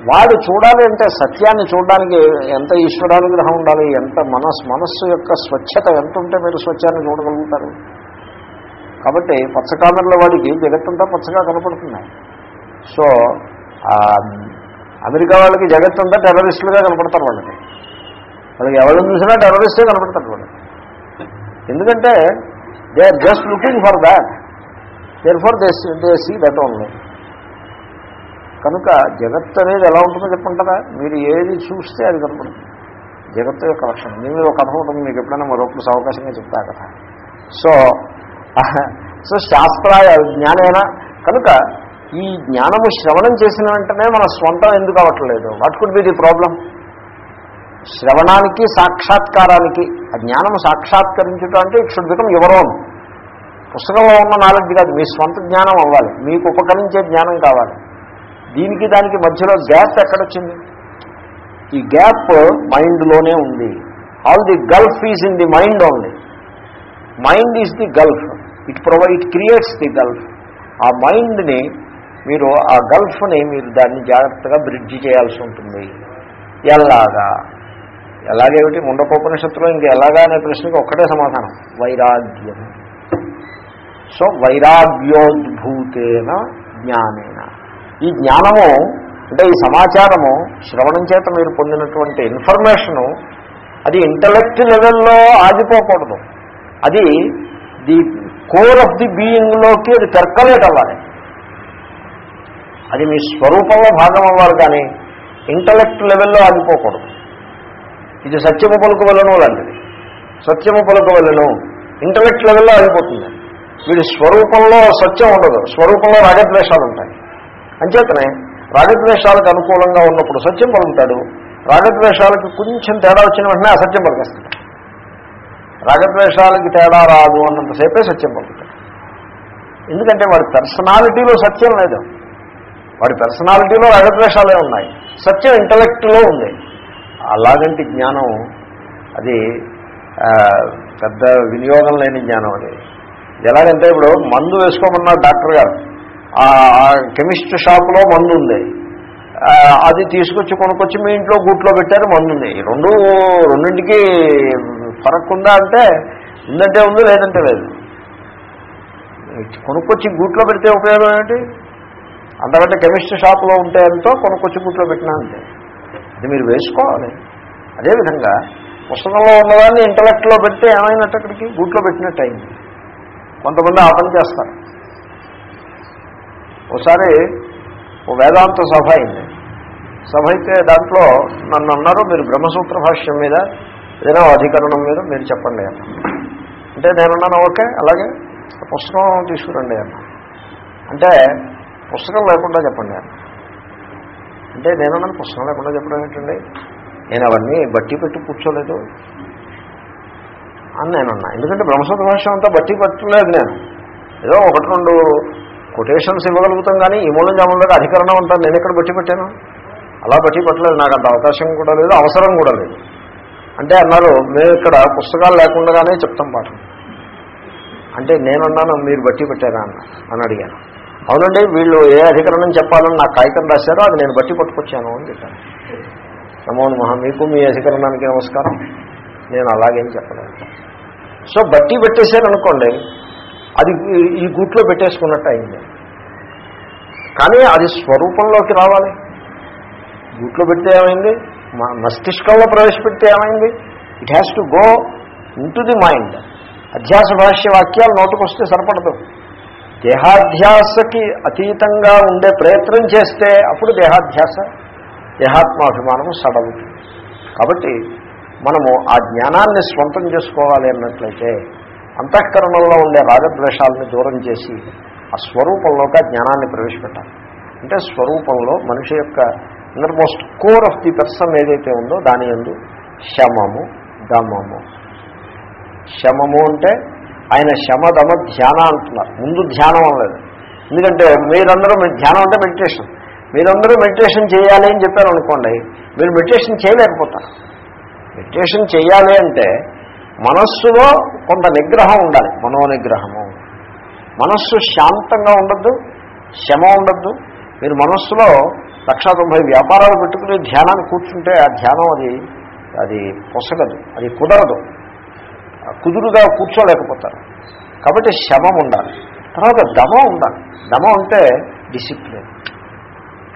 వాడు చూడాలి అంటే సత్యాన్ని చూడడానికి ఎంత ఈశ్వరానుగ్రహం ఉండాలి ఎంత మనస్ మనస్సు యొక్క స్వచ్ఛత ఎంత ఉంటే మీరు స్వచ్ఛాన్ని చూడగలుగుతారు? కాబట్టి పచ్చకామెరల వాడికి జగత్తంతా పచ్చగా కనపడుతుంది సో అమెరికా వాళ్ళకి జగత్తంతా టెర్రరిస్టులుగా కనపడతారు వాళ్ళకి. వాళ్ళకి ఎవరిని చూసినా టెర్రరిస్టే కనపడతారు వాళ్ళు ఎందుకంటే they are just looking for that therefore they they see that only కనుక జగత్ అనేది ఎలా ఉంటుందో చెప్పంటారా? మీరు ఏది చూస్తే అది కనపడుతుంది. జగత్తు యొక్క లక్షణం. మీ మీద ఒక కథ ఉంటుంది మీకు ఎప్పుడైనా మరొకటి అవకాశంగా చెప్తా కథ. సో సో శాస్త్రాయ జ్ఞానైనా కనుక ఈ జ్ఞానము శ్రవణం చేసిన వెంటనే మన స్వంతం ఎందుకు అవ్వట్లేదు? What could be the problem శ్రవణానికి సాక్షాత్కారానికి ఆ జ్ఞానం సాక్షాత్కరించడం అంటే it should become your own పుస్తకంలో ఉన్న నాలెడ్జ్ కాదు మీ స్వంత జ్ఞానం అవ్వాలి. మీకు ఉపకరించే జ్ఞానం కావాలి. దీనికి దానికి మధ్యలో గ్యాప్ ఎక్కడొచ్చింది? ఈ గ్యాప్ మైండ్లోనే ఉంది. All the gulf is in the mind only mind is the gulf it provide it creates the gulf ఆ మైండ్ని మీరు ఆ గల్ఫ్ని మీరు దాన్ని జాగ్రత్తగా బ్రిడ్జ్ చేయాల్సి ఉంటుంది. ఎలాగా? ఎలాగేమిటి? ముండకోపనిషత్తులో ఇంక ఎలాగా అనే ప్రశ్నకి ఒక్కటే సమాధానం. వైరాగ్యం. సో వైరాగ్యోద్భూతేన జ్ఞానేన. ఈ జ్ఞానము అంటే ఈ సమాచారము శ్రవణం చేత మీరు పొందినటువంటి ఇన్ఫర్మేషను అది ఇంటలెక్ట్ లెవెల్లో ఆగిపోకూడదు. అది ది కోర్ ఆఫ్ ది బీయింగ్లోకి అది పెర్కలేట్ అవ్వాలి అది మీ స్వరూపంలో భాగం అవ్వాలి కానీ ఇంటలెక్ట్ లెవెల్లో ఆగిపోకూడదు. ఇది సత్యము పలుకు వెళ్ళను లాంటిది. సత్యము పలుకు వెళ్ళను ఇంటలెక్ట్ లెవెల్లో ఆగిపోతుంది. వీడి స్వరూపంలో సత్యం ఉండదు. స్వరూపంలో రాగద్వేషాలు ఉంటాయి అంచేతనే రాగద్వేషాలకు అనుకూలంగా ఉన్నప్పుడు సత్యం పలుకుతాడు. రాగద్వేషాలకి కొంచెం తేడా వచ్చిన వెంటనే అసత్యం పలికేస్తాడు. రాగద్వేషాలకి తేడా రాదు అన్నంతసేపే సత్యం పలుకుతాడు. ఎందుకంటే వాడి పర్సనాలిటీలో సత్యం లేదు. వాడి పర్సనాలిటీలో రాగద్వేషాలే ఉన్నాయి. సత్యం ఇంటలెక్ట్లో ఉంది. అలాగంటి జ్ఞానం అది పెద్ద వినియోగం లేని జ్ఞానం అది. ఎలాగంటే ఇప్పుడు మందు వేసుకోమన్నారు డాక్టర్ గారు. కెమిస్ట్ షాప్లో మందు ఉంది అది తీసుకొచ్చి కొనుక్కొచ్చి మీ ఇంట్లో గూట్లో పెట్టారు మందు ఉంది రెండు రెండింటికి ఫరక్ ఉందా అంటే ఉందంటే ఉంది లేదంటే లేదు. కొనుక్కొచ్చి గూట్లో పెడితే ఉపయోగం ఏమిటి? అంతకంటే కెమిస్ట్ షాప్లో ఉంటే ఎంతో కొనుక్కొచ్చి గూట్లో పెట్టినా అంతే. అది మీరు వేసుకోవాలి. అదేవిధంగా పుస్తకంలో ఉన్నదాన్ని ఇంటలెక్ట్లో పెడితే ఏమైనట్టు అక్కడికి గూట్లో పెట్టినట్టు అయింది. కొంతమంది ఆ పని చేస్తారు ఒకసారి ఓ వేదాంత సభ అయింది. సభ అయితే దాంట్లో నన్ను అన్నారు మీరు బ్రహ్మసూత్ర భాష్యం మీద ఏదైనా అధికరణం మీద మీరు చెప్పండి అన్న. అంటే నేనున్నాను ఓకే అలాగే పుస్తకం తీసుకురండి అన్న. అంటే పుస్తకం లేకుండా చెప్పండి అన్న. అంటే నేనున్నాను పుస్తకం లేకుండా చెప్పడం ఏంటండి? నేను అవన్నీ బట్టి పెట్టి కూర్చోలేదు అని నేనున్నా. ఎందుకంటే బ్రహ్మసూత్ర భాష్యం అంతా బట్టి పట్టలేదు నేను. ఏదో ఒకటి రెండు కొటేషన్స్ ఇవ్వగలుగుతాం కానీ ఈ మూలం జాములకు అధికరణం అంతా నేను ఎక్కడ బట్టి పెట్టాను. అలా బట్టి పట్టలేదు. నాకు అంత అవకాశం కూడా లేదు. అవసరం కూడా లేదు. అంటే అన్నారు మేము ఇక్కడ పుస్తకాలు లేకుండానే చెప్తాం పాఠం. అంటే నేనున్నాను మీరు బట్టి పెట్టారా? అన్న అని అడిగాను. అవునండి వీళ్ళు ఏ అధికరణం చెప్పాలని నాకు కాగితం రాశారో అది నేను బట్టి పట్టుకొచ్చాను అని చెప్పాను నమో మహా మీకు మీ అధికరణానికి నమస్కారం. నేను అలాగేం చెప్పలేదు. సో బట్టి పెట్టేశారనుకోండి అది ఈ- గూట్లో పెట్టేసుకున్నట్టు అయింది. కానీ అది స్వరూపంలోకి రావాలి. గూట్లో పెడితే ఏమైంది? మస్తిష్కంలో ప్రవేశపెడితే ఏమైంది? It has to go in the mind అధ్యాస భాష్య వాక్యాలు నోటుకొస్తే సరిపడదు. దేహాధ్యాసకి అతీతంగా ఉండే ప్రయత్నం చేస్తే అప్పుడు దేహాధ్యాస దేహాత్మాభిమానము సడవుతుంది. కాబట్టి మనము ఆ జ్ఞానాన్ని స్వంతం చేసుకోవాలి అన్నట్లయితే అంతఃకరణంలో ఉండే రాగద్వేషాలను దూరం చేసి ఆ స్వరూపంలోకి ఆ జ్ఞానాన్ని ప్రవేశపెట్టాలి. అంటే స్వరూపంలో మనిషి యొక్క innermost core of the person ఏదైతే ఉందో దాని ఎందు శమము దమము శమము అంటే ఆయన శమదమ ధ్యాన అంటున్నారు. ముందు ధ్యానం అనలేదు. ఎందుకంటే మీరందరూ ధ్యానం అంటే మెడిటేషన్ మీరందరూ మెడిటేషన్ చేయాలి అని చెప్పారు అనుకోండి మీరు మెడిటేషన్ చేయలేకపోతారు. మెడిటేషన్ చేయాలి అంటే మనస్సులో కొంత నిగ్రహం ఉండాలి మనోనిగ్రహము. మనస్సు శాంతంగా ఉండద్దు శమ ఉండద్దు. మీరు మనస్సులో లక్షా తొంభై వ్యాపారాలు పెట్టుకుని ధ్యానాన్ని కూర్చుంటే ఆ ధ్యానం అది అది పొసగదు అది కుదరదు. కుదురుగా కూర్చోలేకపోతారు. కాబట్టి శమం ఉండాలి. తర్వాత దమం ఉండాలి. దమం అంటే డిసిప్లిన్.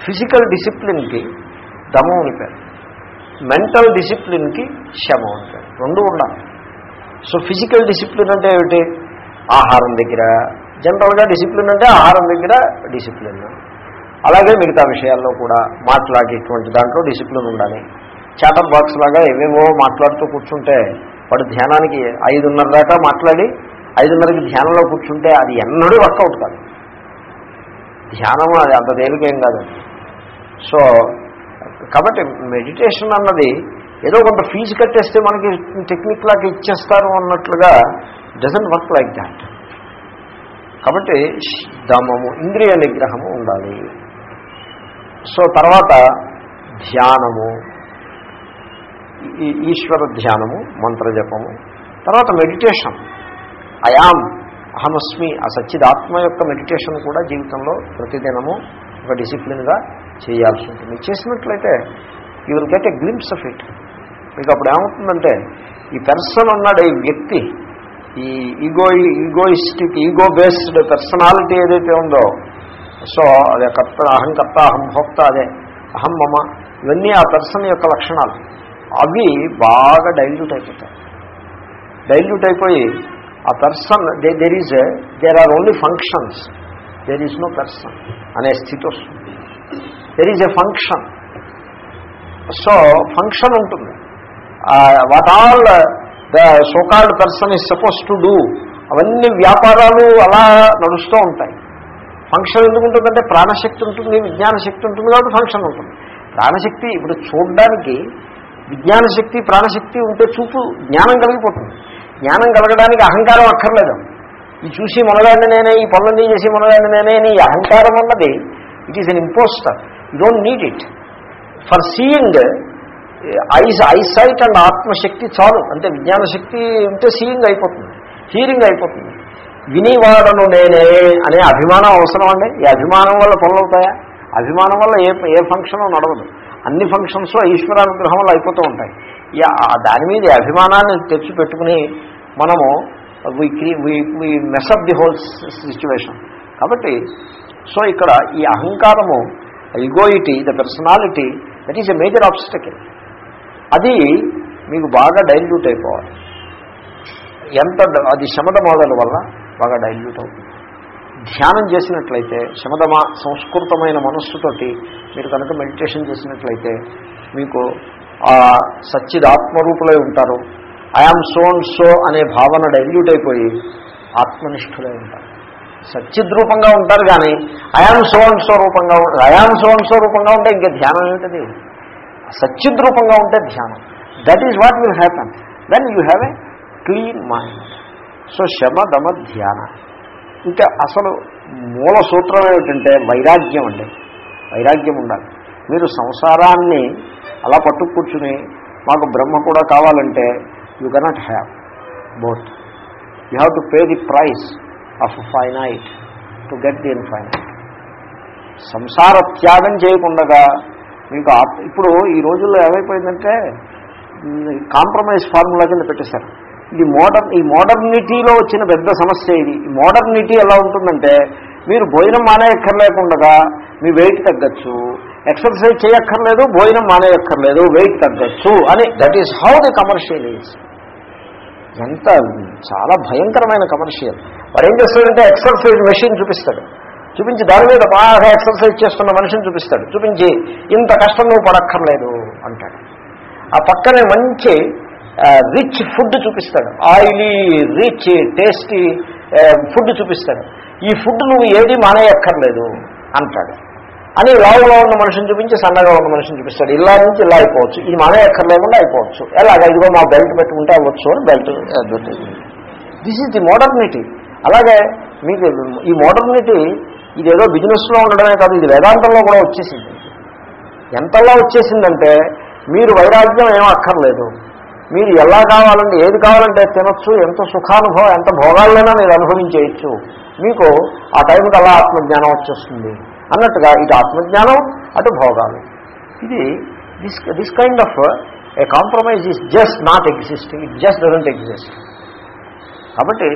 ఫిజికల్ డిసిప్లిన్కి దమం అని పేరు. మెంటల్ డిసిప్లిన్కి శమం అని పేరు. రెండు ఉండాలి. సో ఫిజికల్ డిసిప్లిన్ అంటే ఏమిటి? ఆహారం దగ్గర. జనరల్గా డిసిప్లిన్ అంటే ఆహారం దగ్గర డిసిప్లిన్. అలాగే మిగతా విషయాల్లో కూడా మాట్లాడేటువంటి దాంట్లో డిసిప్లిన్ ఉండాలి. చాటర్ బాక్స్ లాగా ఏవేవో మాట్లాడుతూ కూర్చుంటే వాడు ధ్యానానికి ఐదున్నర దాకా మాట్లాడి ఐదున్నరకి ధ్యానంలో కూర్చుంటే అది ఎన్నడూ వర్కౌట్ కాదు. ధ్యానం అది అంత తేలికేం కాదు. సో కాబట్టి మెడిటేషన్ అన్నది ఏదో కొంత ఫీజు కట్టేస్తే మనకి టెక్నిక్ లాగా ఇచ్చేస్తారు అన్నట్లుగా డజన్ వర్క్ లైక్ దాట్ కాబట్టి దమము ఇంద్రియ నిగ్రహము ఉండాలి. సో తర్వాత ధ్యానము ఈశ్వర ధ్యానము మంత్రజపము తర్వాత మెడిటేషన్ అయామ్ అహమస్మి ఆ సచ్చిదాత్మ యొక్క మెడిటేషన్ కూడా జీవితంలో ప్రతిదినము ఒక డిసిప్లిన్గా చేయాల్సి ఉంటుంది. చేసినట్లయితే you will get a glimpse of it మీకు అప్పుడు ఏమవుతుందంటే ఈ పెర్సన్ అన్నాడు ఈ వ్యక్తి ఈ ego egoistic ego based personality ఏదైతే ఉందో సో అదే కర్త అహం కర్త అహం భోక్త అదే అహం మమ ఇవన్నీ ఆ పర్సన్ యొక్క లక్షణాలు. అవి బాగా డైల్యూట్ అయిపోతాయి. డైల్యూట్ అయిపోయి ఆ person they there is there are only functions there is no person అనే స్థితి వస్తుంది. There is a function so function ఉంటుంది. What all the so called person is suppose to do అవన్నీ వ్యాపారాలు అలా నడుస్తూ ఉంటాయి. ఫంక్షన్ ఎందుకు ఉంటుందంటే ప్రాణశక్తి ఉంటుంది విజ్ఞాన శక్తి ఉంటుంది కాబట్టి ఫంక్షన్ ఉంటుంది. ప్రాణశక్తి ఇప్పుడు చూడడానికి విజ్ఞాన శక్తి ప్రాణశక్తి ఉంటే చూపు జ్ఞానం కలిగిపోతుంది. జ్ఞానం కలగడానికి అహంకారం అక్కర్లేదు. ఈ చూసి మొనగాడిని నేనే ఈ పనులన్నీ చేసి మొనగాడిని నేనే నీ ఈ అహంకారం అన్నది it is an impostor you don't need it for seeing eyes eyesight and ఆత్మశక్తి చాలు. అంటే విజ్ఞాన శక్తి ఉంటే సీయింగ్ అయిపోతుంది హీరింగ్ అయిపోతుంది. వినివాడను నేనే అనే అభిమానం అవసరం అండి. ఈ అభిమానం వల్ల పనులవుతాయా అభిమానం వల్ల ఏ ఏ ఫంక్షన్ నడవదు. అన్ని ఫంక్షన్స్ ఈశ్వరానుగ్రహం వల్ల అయిపోతూ ఉంటాయి. దాని మీద అభిమానాన్ని తెచ్చి పెట్టుకుని మనము we mess up the whole situation కాబట్టి సో ఇక్కడ ఈ అహంకారము egoity the personality that is a major obstacle అది మీకు బాగా డైల్యూట్ అయిపోవాలి. ఎంత అది శమద మోడల్ వల్ల బాగా డైల్యూట్ అవుతుంది. ధ్యానం చేసినట్లయితే శమదమా సంస్కృతమైన మనస్సుతోటి మీరు కనుక మెడిటేషన్ చేసినట్లయితే మీకు ఆ సచ్చిదాత్మరూపులై ఉంటారు. ఐఆమ్ సో అండ్ సో అనే భావన డైల్యూట్ అయిపోయి ఆత్మనిష్ఠులై ఉంటారు. సచ్చిద్రూపంగా ఉంటారు కానీ I am so and so రూపంగా I am so and so రూపంగా ఉంటే ఇంకా ధ్యానం ఏంటది సత్యద్రూపంగా ఉంటే ధ్యానం. That is what will happen then you have a clean mind so శమ దమ ధ్యాన. ఇంకా అసలు మూల సూత్రం ఏమిటంటే వైరాగ్యం అండి. వైరాగ్యం ఉండాలి. మీరు సంసారాన్ని అలా పట్టు కూర్చుని మాకు బ్రహ్మ కూడా కావాలంటే you cannot have both you have to pay the price of finite to get the infinite సంసార త్యాగం చేయకుండా మీకు ఇప్పుడు ఈ రోజుల్లో ఏమైపోయిందంటే కాంప్రమైజ్ ఫార్ములా కింద పెట్టేశారు. ఇది మోడర్న్ ఈ మోడర్నిటీలో వచ్చిన పెద్ద సమస్య ఇది. మోడర్నిటీ ఎలా ఉంటుందంటే మీరు భోజనం మానేయక్కర్లేకుండా మీ వెయిట్ తగ్గచ్చు. ఎక్సర్సైజ్ చేయక్కర్లేదు భోజనం మానేయక్కర్లేదు వెయిట్ తగ్గచ్చు అని. That is how the commercial is ఎంత చాలా భయంకరమైన కమర్షియల్ వాడు ఏం చేస్తాడంటే ఎక్సర్సైజ్ మెషిన్ చూపిస్తాడు. చూపించి దాని మీద బాగా ఎక్సర్సైజ్ చేస్తున్న మనిషిని చూపిస్తాడు. చూపించి ఇంత కష్టం నువ్వు పడక్కర్లేదు అంటాడు. ఆ పక్కనే మంచి రిచ్ ఫుడ్ చూపిస్తాడు. ఆయిలీ రిచ్ టేస్టీ ఫుడ్ చూపిస్తాడు. ఈ ఫుడ్ నువ్వు ఏది మానేయక్కర్లేదు అంటాడు. అని లావులో ఉన్న మనిషిని చూపించి సన్నగా ఉన్న మనిషిని చూపిస్తాడు. ఇలా నుంచి ఇలా అయిపోవచ్చు. ఇది మానేయక్కర్లేకుండా అయిపోవచ్చు. ఎలాగ? ఇదిగో మా బెల్ట్ పెట్టుకుంటే అవ్వచ్చు అని belt this is the modernity అలాగే మీకు ఈ మోడర్నిటీ ఇదేదో బిజినెస్లో ఉండడమే కాదు ఇది వేదాంతంలో కూడా వచ్చేసింది. ఎంతలా వచ్చేసిందంటే మీరు వైరాగ్యం ఏం అక్కర్లేదు. మీరు ఎలా కావాలంటే ఏది కావాలంటే తినొచ్చు ఎంత సుఖానుభవం ఎంత భోగాలైనా మీరు అనుభవించేయచ్చు. మీకు ఆ టైంకి అలా ఆత్మజ్ఞానం వచ్చేస్తుంది. అన్నట్టుగా ఇటు ఆత్మజ్ఞానం అటు భోగాలు. ఇది this this kind of a compromise is just not existing it just doesn't exist కాబట్టి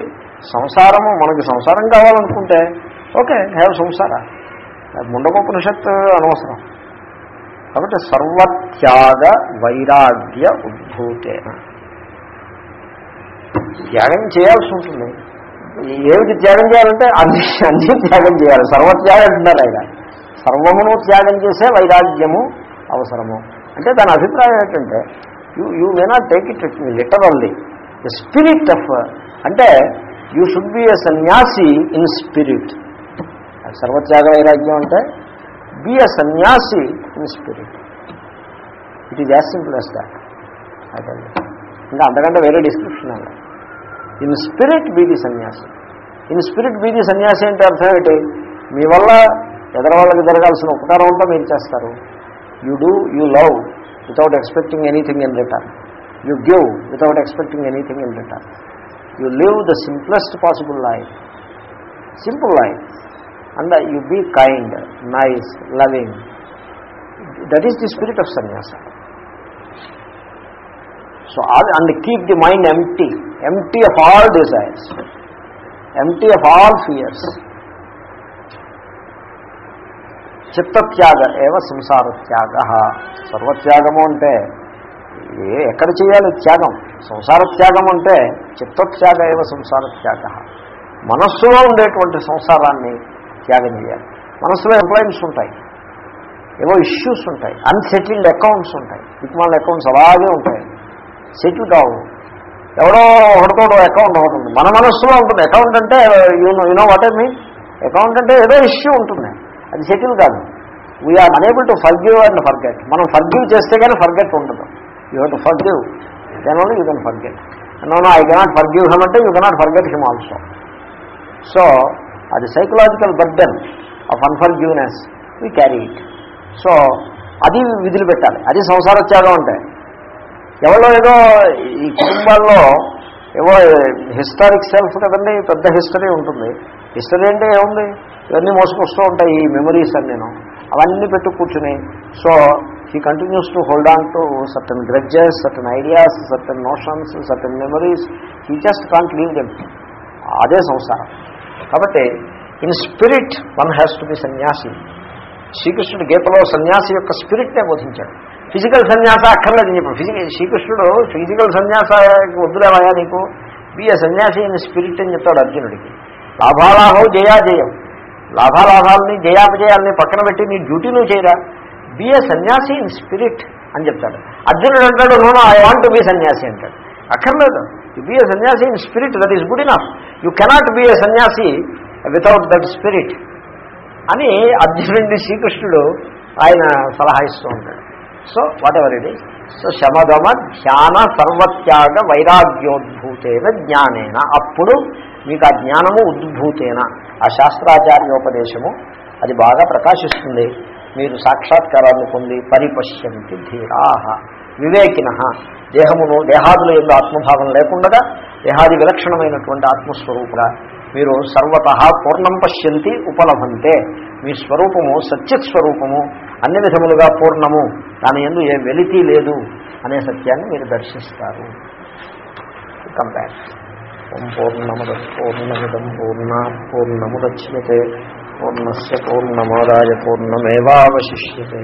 సంసారము మనకి సంసారం కావాలనుకుంటే ఓకే హ్యావ్ సంసార. ముండకోపనిషత్ అనవసరం. కాబట్టి సర్వత్యాగ వైరాగ్య ఉద్భూతేన త్యాగం చేయాల్సి ఉంటుంది. ఏమిటి త్యాగం చేయాలంటే అన్ని అన్ని త్యాగం చేయాలి. సర్వత్యాగం అంటున్నారు ఆయన. సర్వమును త్యాగం చేసే వైరాగ్యము అవసరము. అంటే దాని అభిప్రాయం ఏంటంటే you you may not take it literally the spirit of అంటే you should be a sannyasi in spirit సర్వత్యాగ వైరాగ్యం అంటే be a sannyasi in spirit. It is as simple as that అదే ఇంకా అంతకంటే వేరే డిస్క్రిప్షన్ అండి ఇన్ స్పిరిట్ బీది సన్యాసి in spirit బీది సన్యాసి అంటే అర్థం ఏంటి? మీ వల్ల ఎదరవాళ్ళకి జరగాల్సిన ఉపకారం అంతా మీరు చేస్తారు. You do you love without expecting anything in return you give without expecting anything in return you live the simplest possible life simple life and you be kind nice loving that is the spirit of sannyasa so and keep the mind empty empty of all desires empty of all fears చిత్తత్యాగ ఏవ సంసార త్యాగ సర్వత్యాగము అంటే ఏ ఎక్కడ చేయాలి? త్యాగం. సంసార త్యాగం అంటే చిత్తత్యాగ ఏవ సంసార త్యాగ మనస్సులో ఉండేటువంటి సంసారాన్ని త్యాగం చేయాలి. మనసులో ఎంప్లాయిమెంట్స్ ఉంటాయి. ఏవో ఇష్యూస్ ఉంటాయి. అన్సెటిల్డ్ అకౌంట్స్ ఉంటాయి. దిక్మాల అకౌంట్స్ అలాగే ఉంటాయి. సెటిల్ కావు ఎవడో ఒకటితోడో అకౌంట్ ఒకటి ఉంది మన మనస్సులో ఉంటుంది. అకౌంట్ అంటే you know you know what I mean account అంటే ఏదో ఇష్యూ ఉంటుంది. అది సెటిల్ కాదు. We are unable to forgive and forget మనం ఫర్గివ్ చేస్తే కానీ ఫర్గెట్ ఉండదు. You have to forgive then only you can forget no no I cannot forgive hmm అంటే you cannot forget him also so అది psychological burden of unforgiveness we carry it so అది విధులు పెట్టాలి. అది సంసార త్యాగం అంటే. ఎవరో ఏదో ఈ కుటుంబాల్లో ఏవో హిస్టారిక్ సెల్ఫ్ కదండి పెద్ద హిస్టరీ ఉంటుంది. హిస్టరీ అంటే ఏముంది? ఇవన్నీ మోసుకొస్తూ ఉంటాయి ఈ మెమరీస్ అని నేను. అవన్నీ పెట్టు కూర్చుని. So he continues to hold on to certain grudges certain ideas certain notions certain memories he just can't leave them అదే సంసారం. కాబట్టి in spirit one has to be sannyasi. శ్రీకృష్ణుడు గీతలో సన్యాసి యొక్క స్పిరిట్నే బోధించాడు. ఫిజికల్ సన్యాస అక్కర్లేదు చెప్పు ఫిజికల్ శ్రీకృష్ణుడు ఫిజికల్ సన్యాస వద్దులేవయా నీకు? బిఏ సన్యాసి ఇన్ స్పిరిట్ అని చెప్తాడు అర్జునుడికి. లాభాలాభం జయాజయం లాభాలాభాలని జయాపజయాలని పక్కన పెట్టి నీ డ్యూటీ నువ్వు చేయరా ఏ సన్యాసి ఇన్ స్పిరిట్ అని చెప్తాడు. అర్జునుడు అంటాడు no no I want to be sannyasi అంటాడు. అక్కర్లేదు. You be a sannyasi in spirit that is good enough you cannot be a sannyasi without that spirit అని అర్జునుడి శ్రీకృష్ణుడు ఆయన సలహా ఇస్తూ ఉంటాడు. So whatever it is so శమదమ ధ్యాన సర్వత్యాగ వైరాగ్యోద్భూతేన జ్ఞానేన. అప్పుడు మీకు ఆ జ్ఞానము ఉద్భూతేన. ఆ శాస్త్రాచార్యోపదేశము అది బాగా ప్రకాశిస్తుంది. మీరు సాక్షాత్కారాన్ని పొంది పరిపశ్యంతి ధీరాహ. వివేకిన. దేహమును దేహాదుల ఎందు ఆత్మభావం లేకుండా దేహాది విలక్షణమైనటువంటి ఆత్మస్వరూపుగా మీరు సర్వత పూర్ణం పశ్యంతి ఉపలభంతే. మీ స్వరూపము సత్యత్ స్వరూపము అన్ని విధములుగా పూర్ణము దాని ఎందు ఏ వెలితి లేదు అనే సత్యాన్ని మీరు దర్శిస్తారు. కంపేర్. ఓం పూర్ణముద పూర్ణమిదం పూర్ణ పూర్ణముద్యతే పూర్ణస్ పూర్ణమాదాయ పూర్ణమేవాశిష్యతే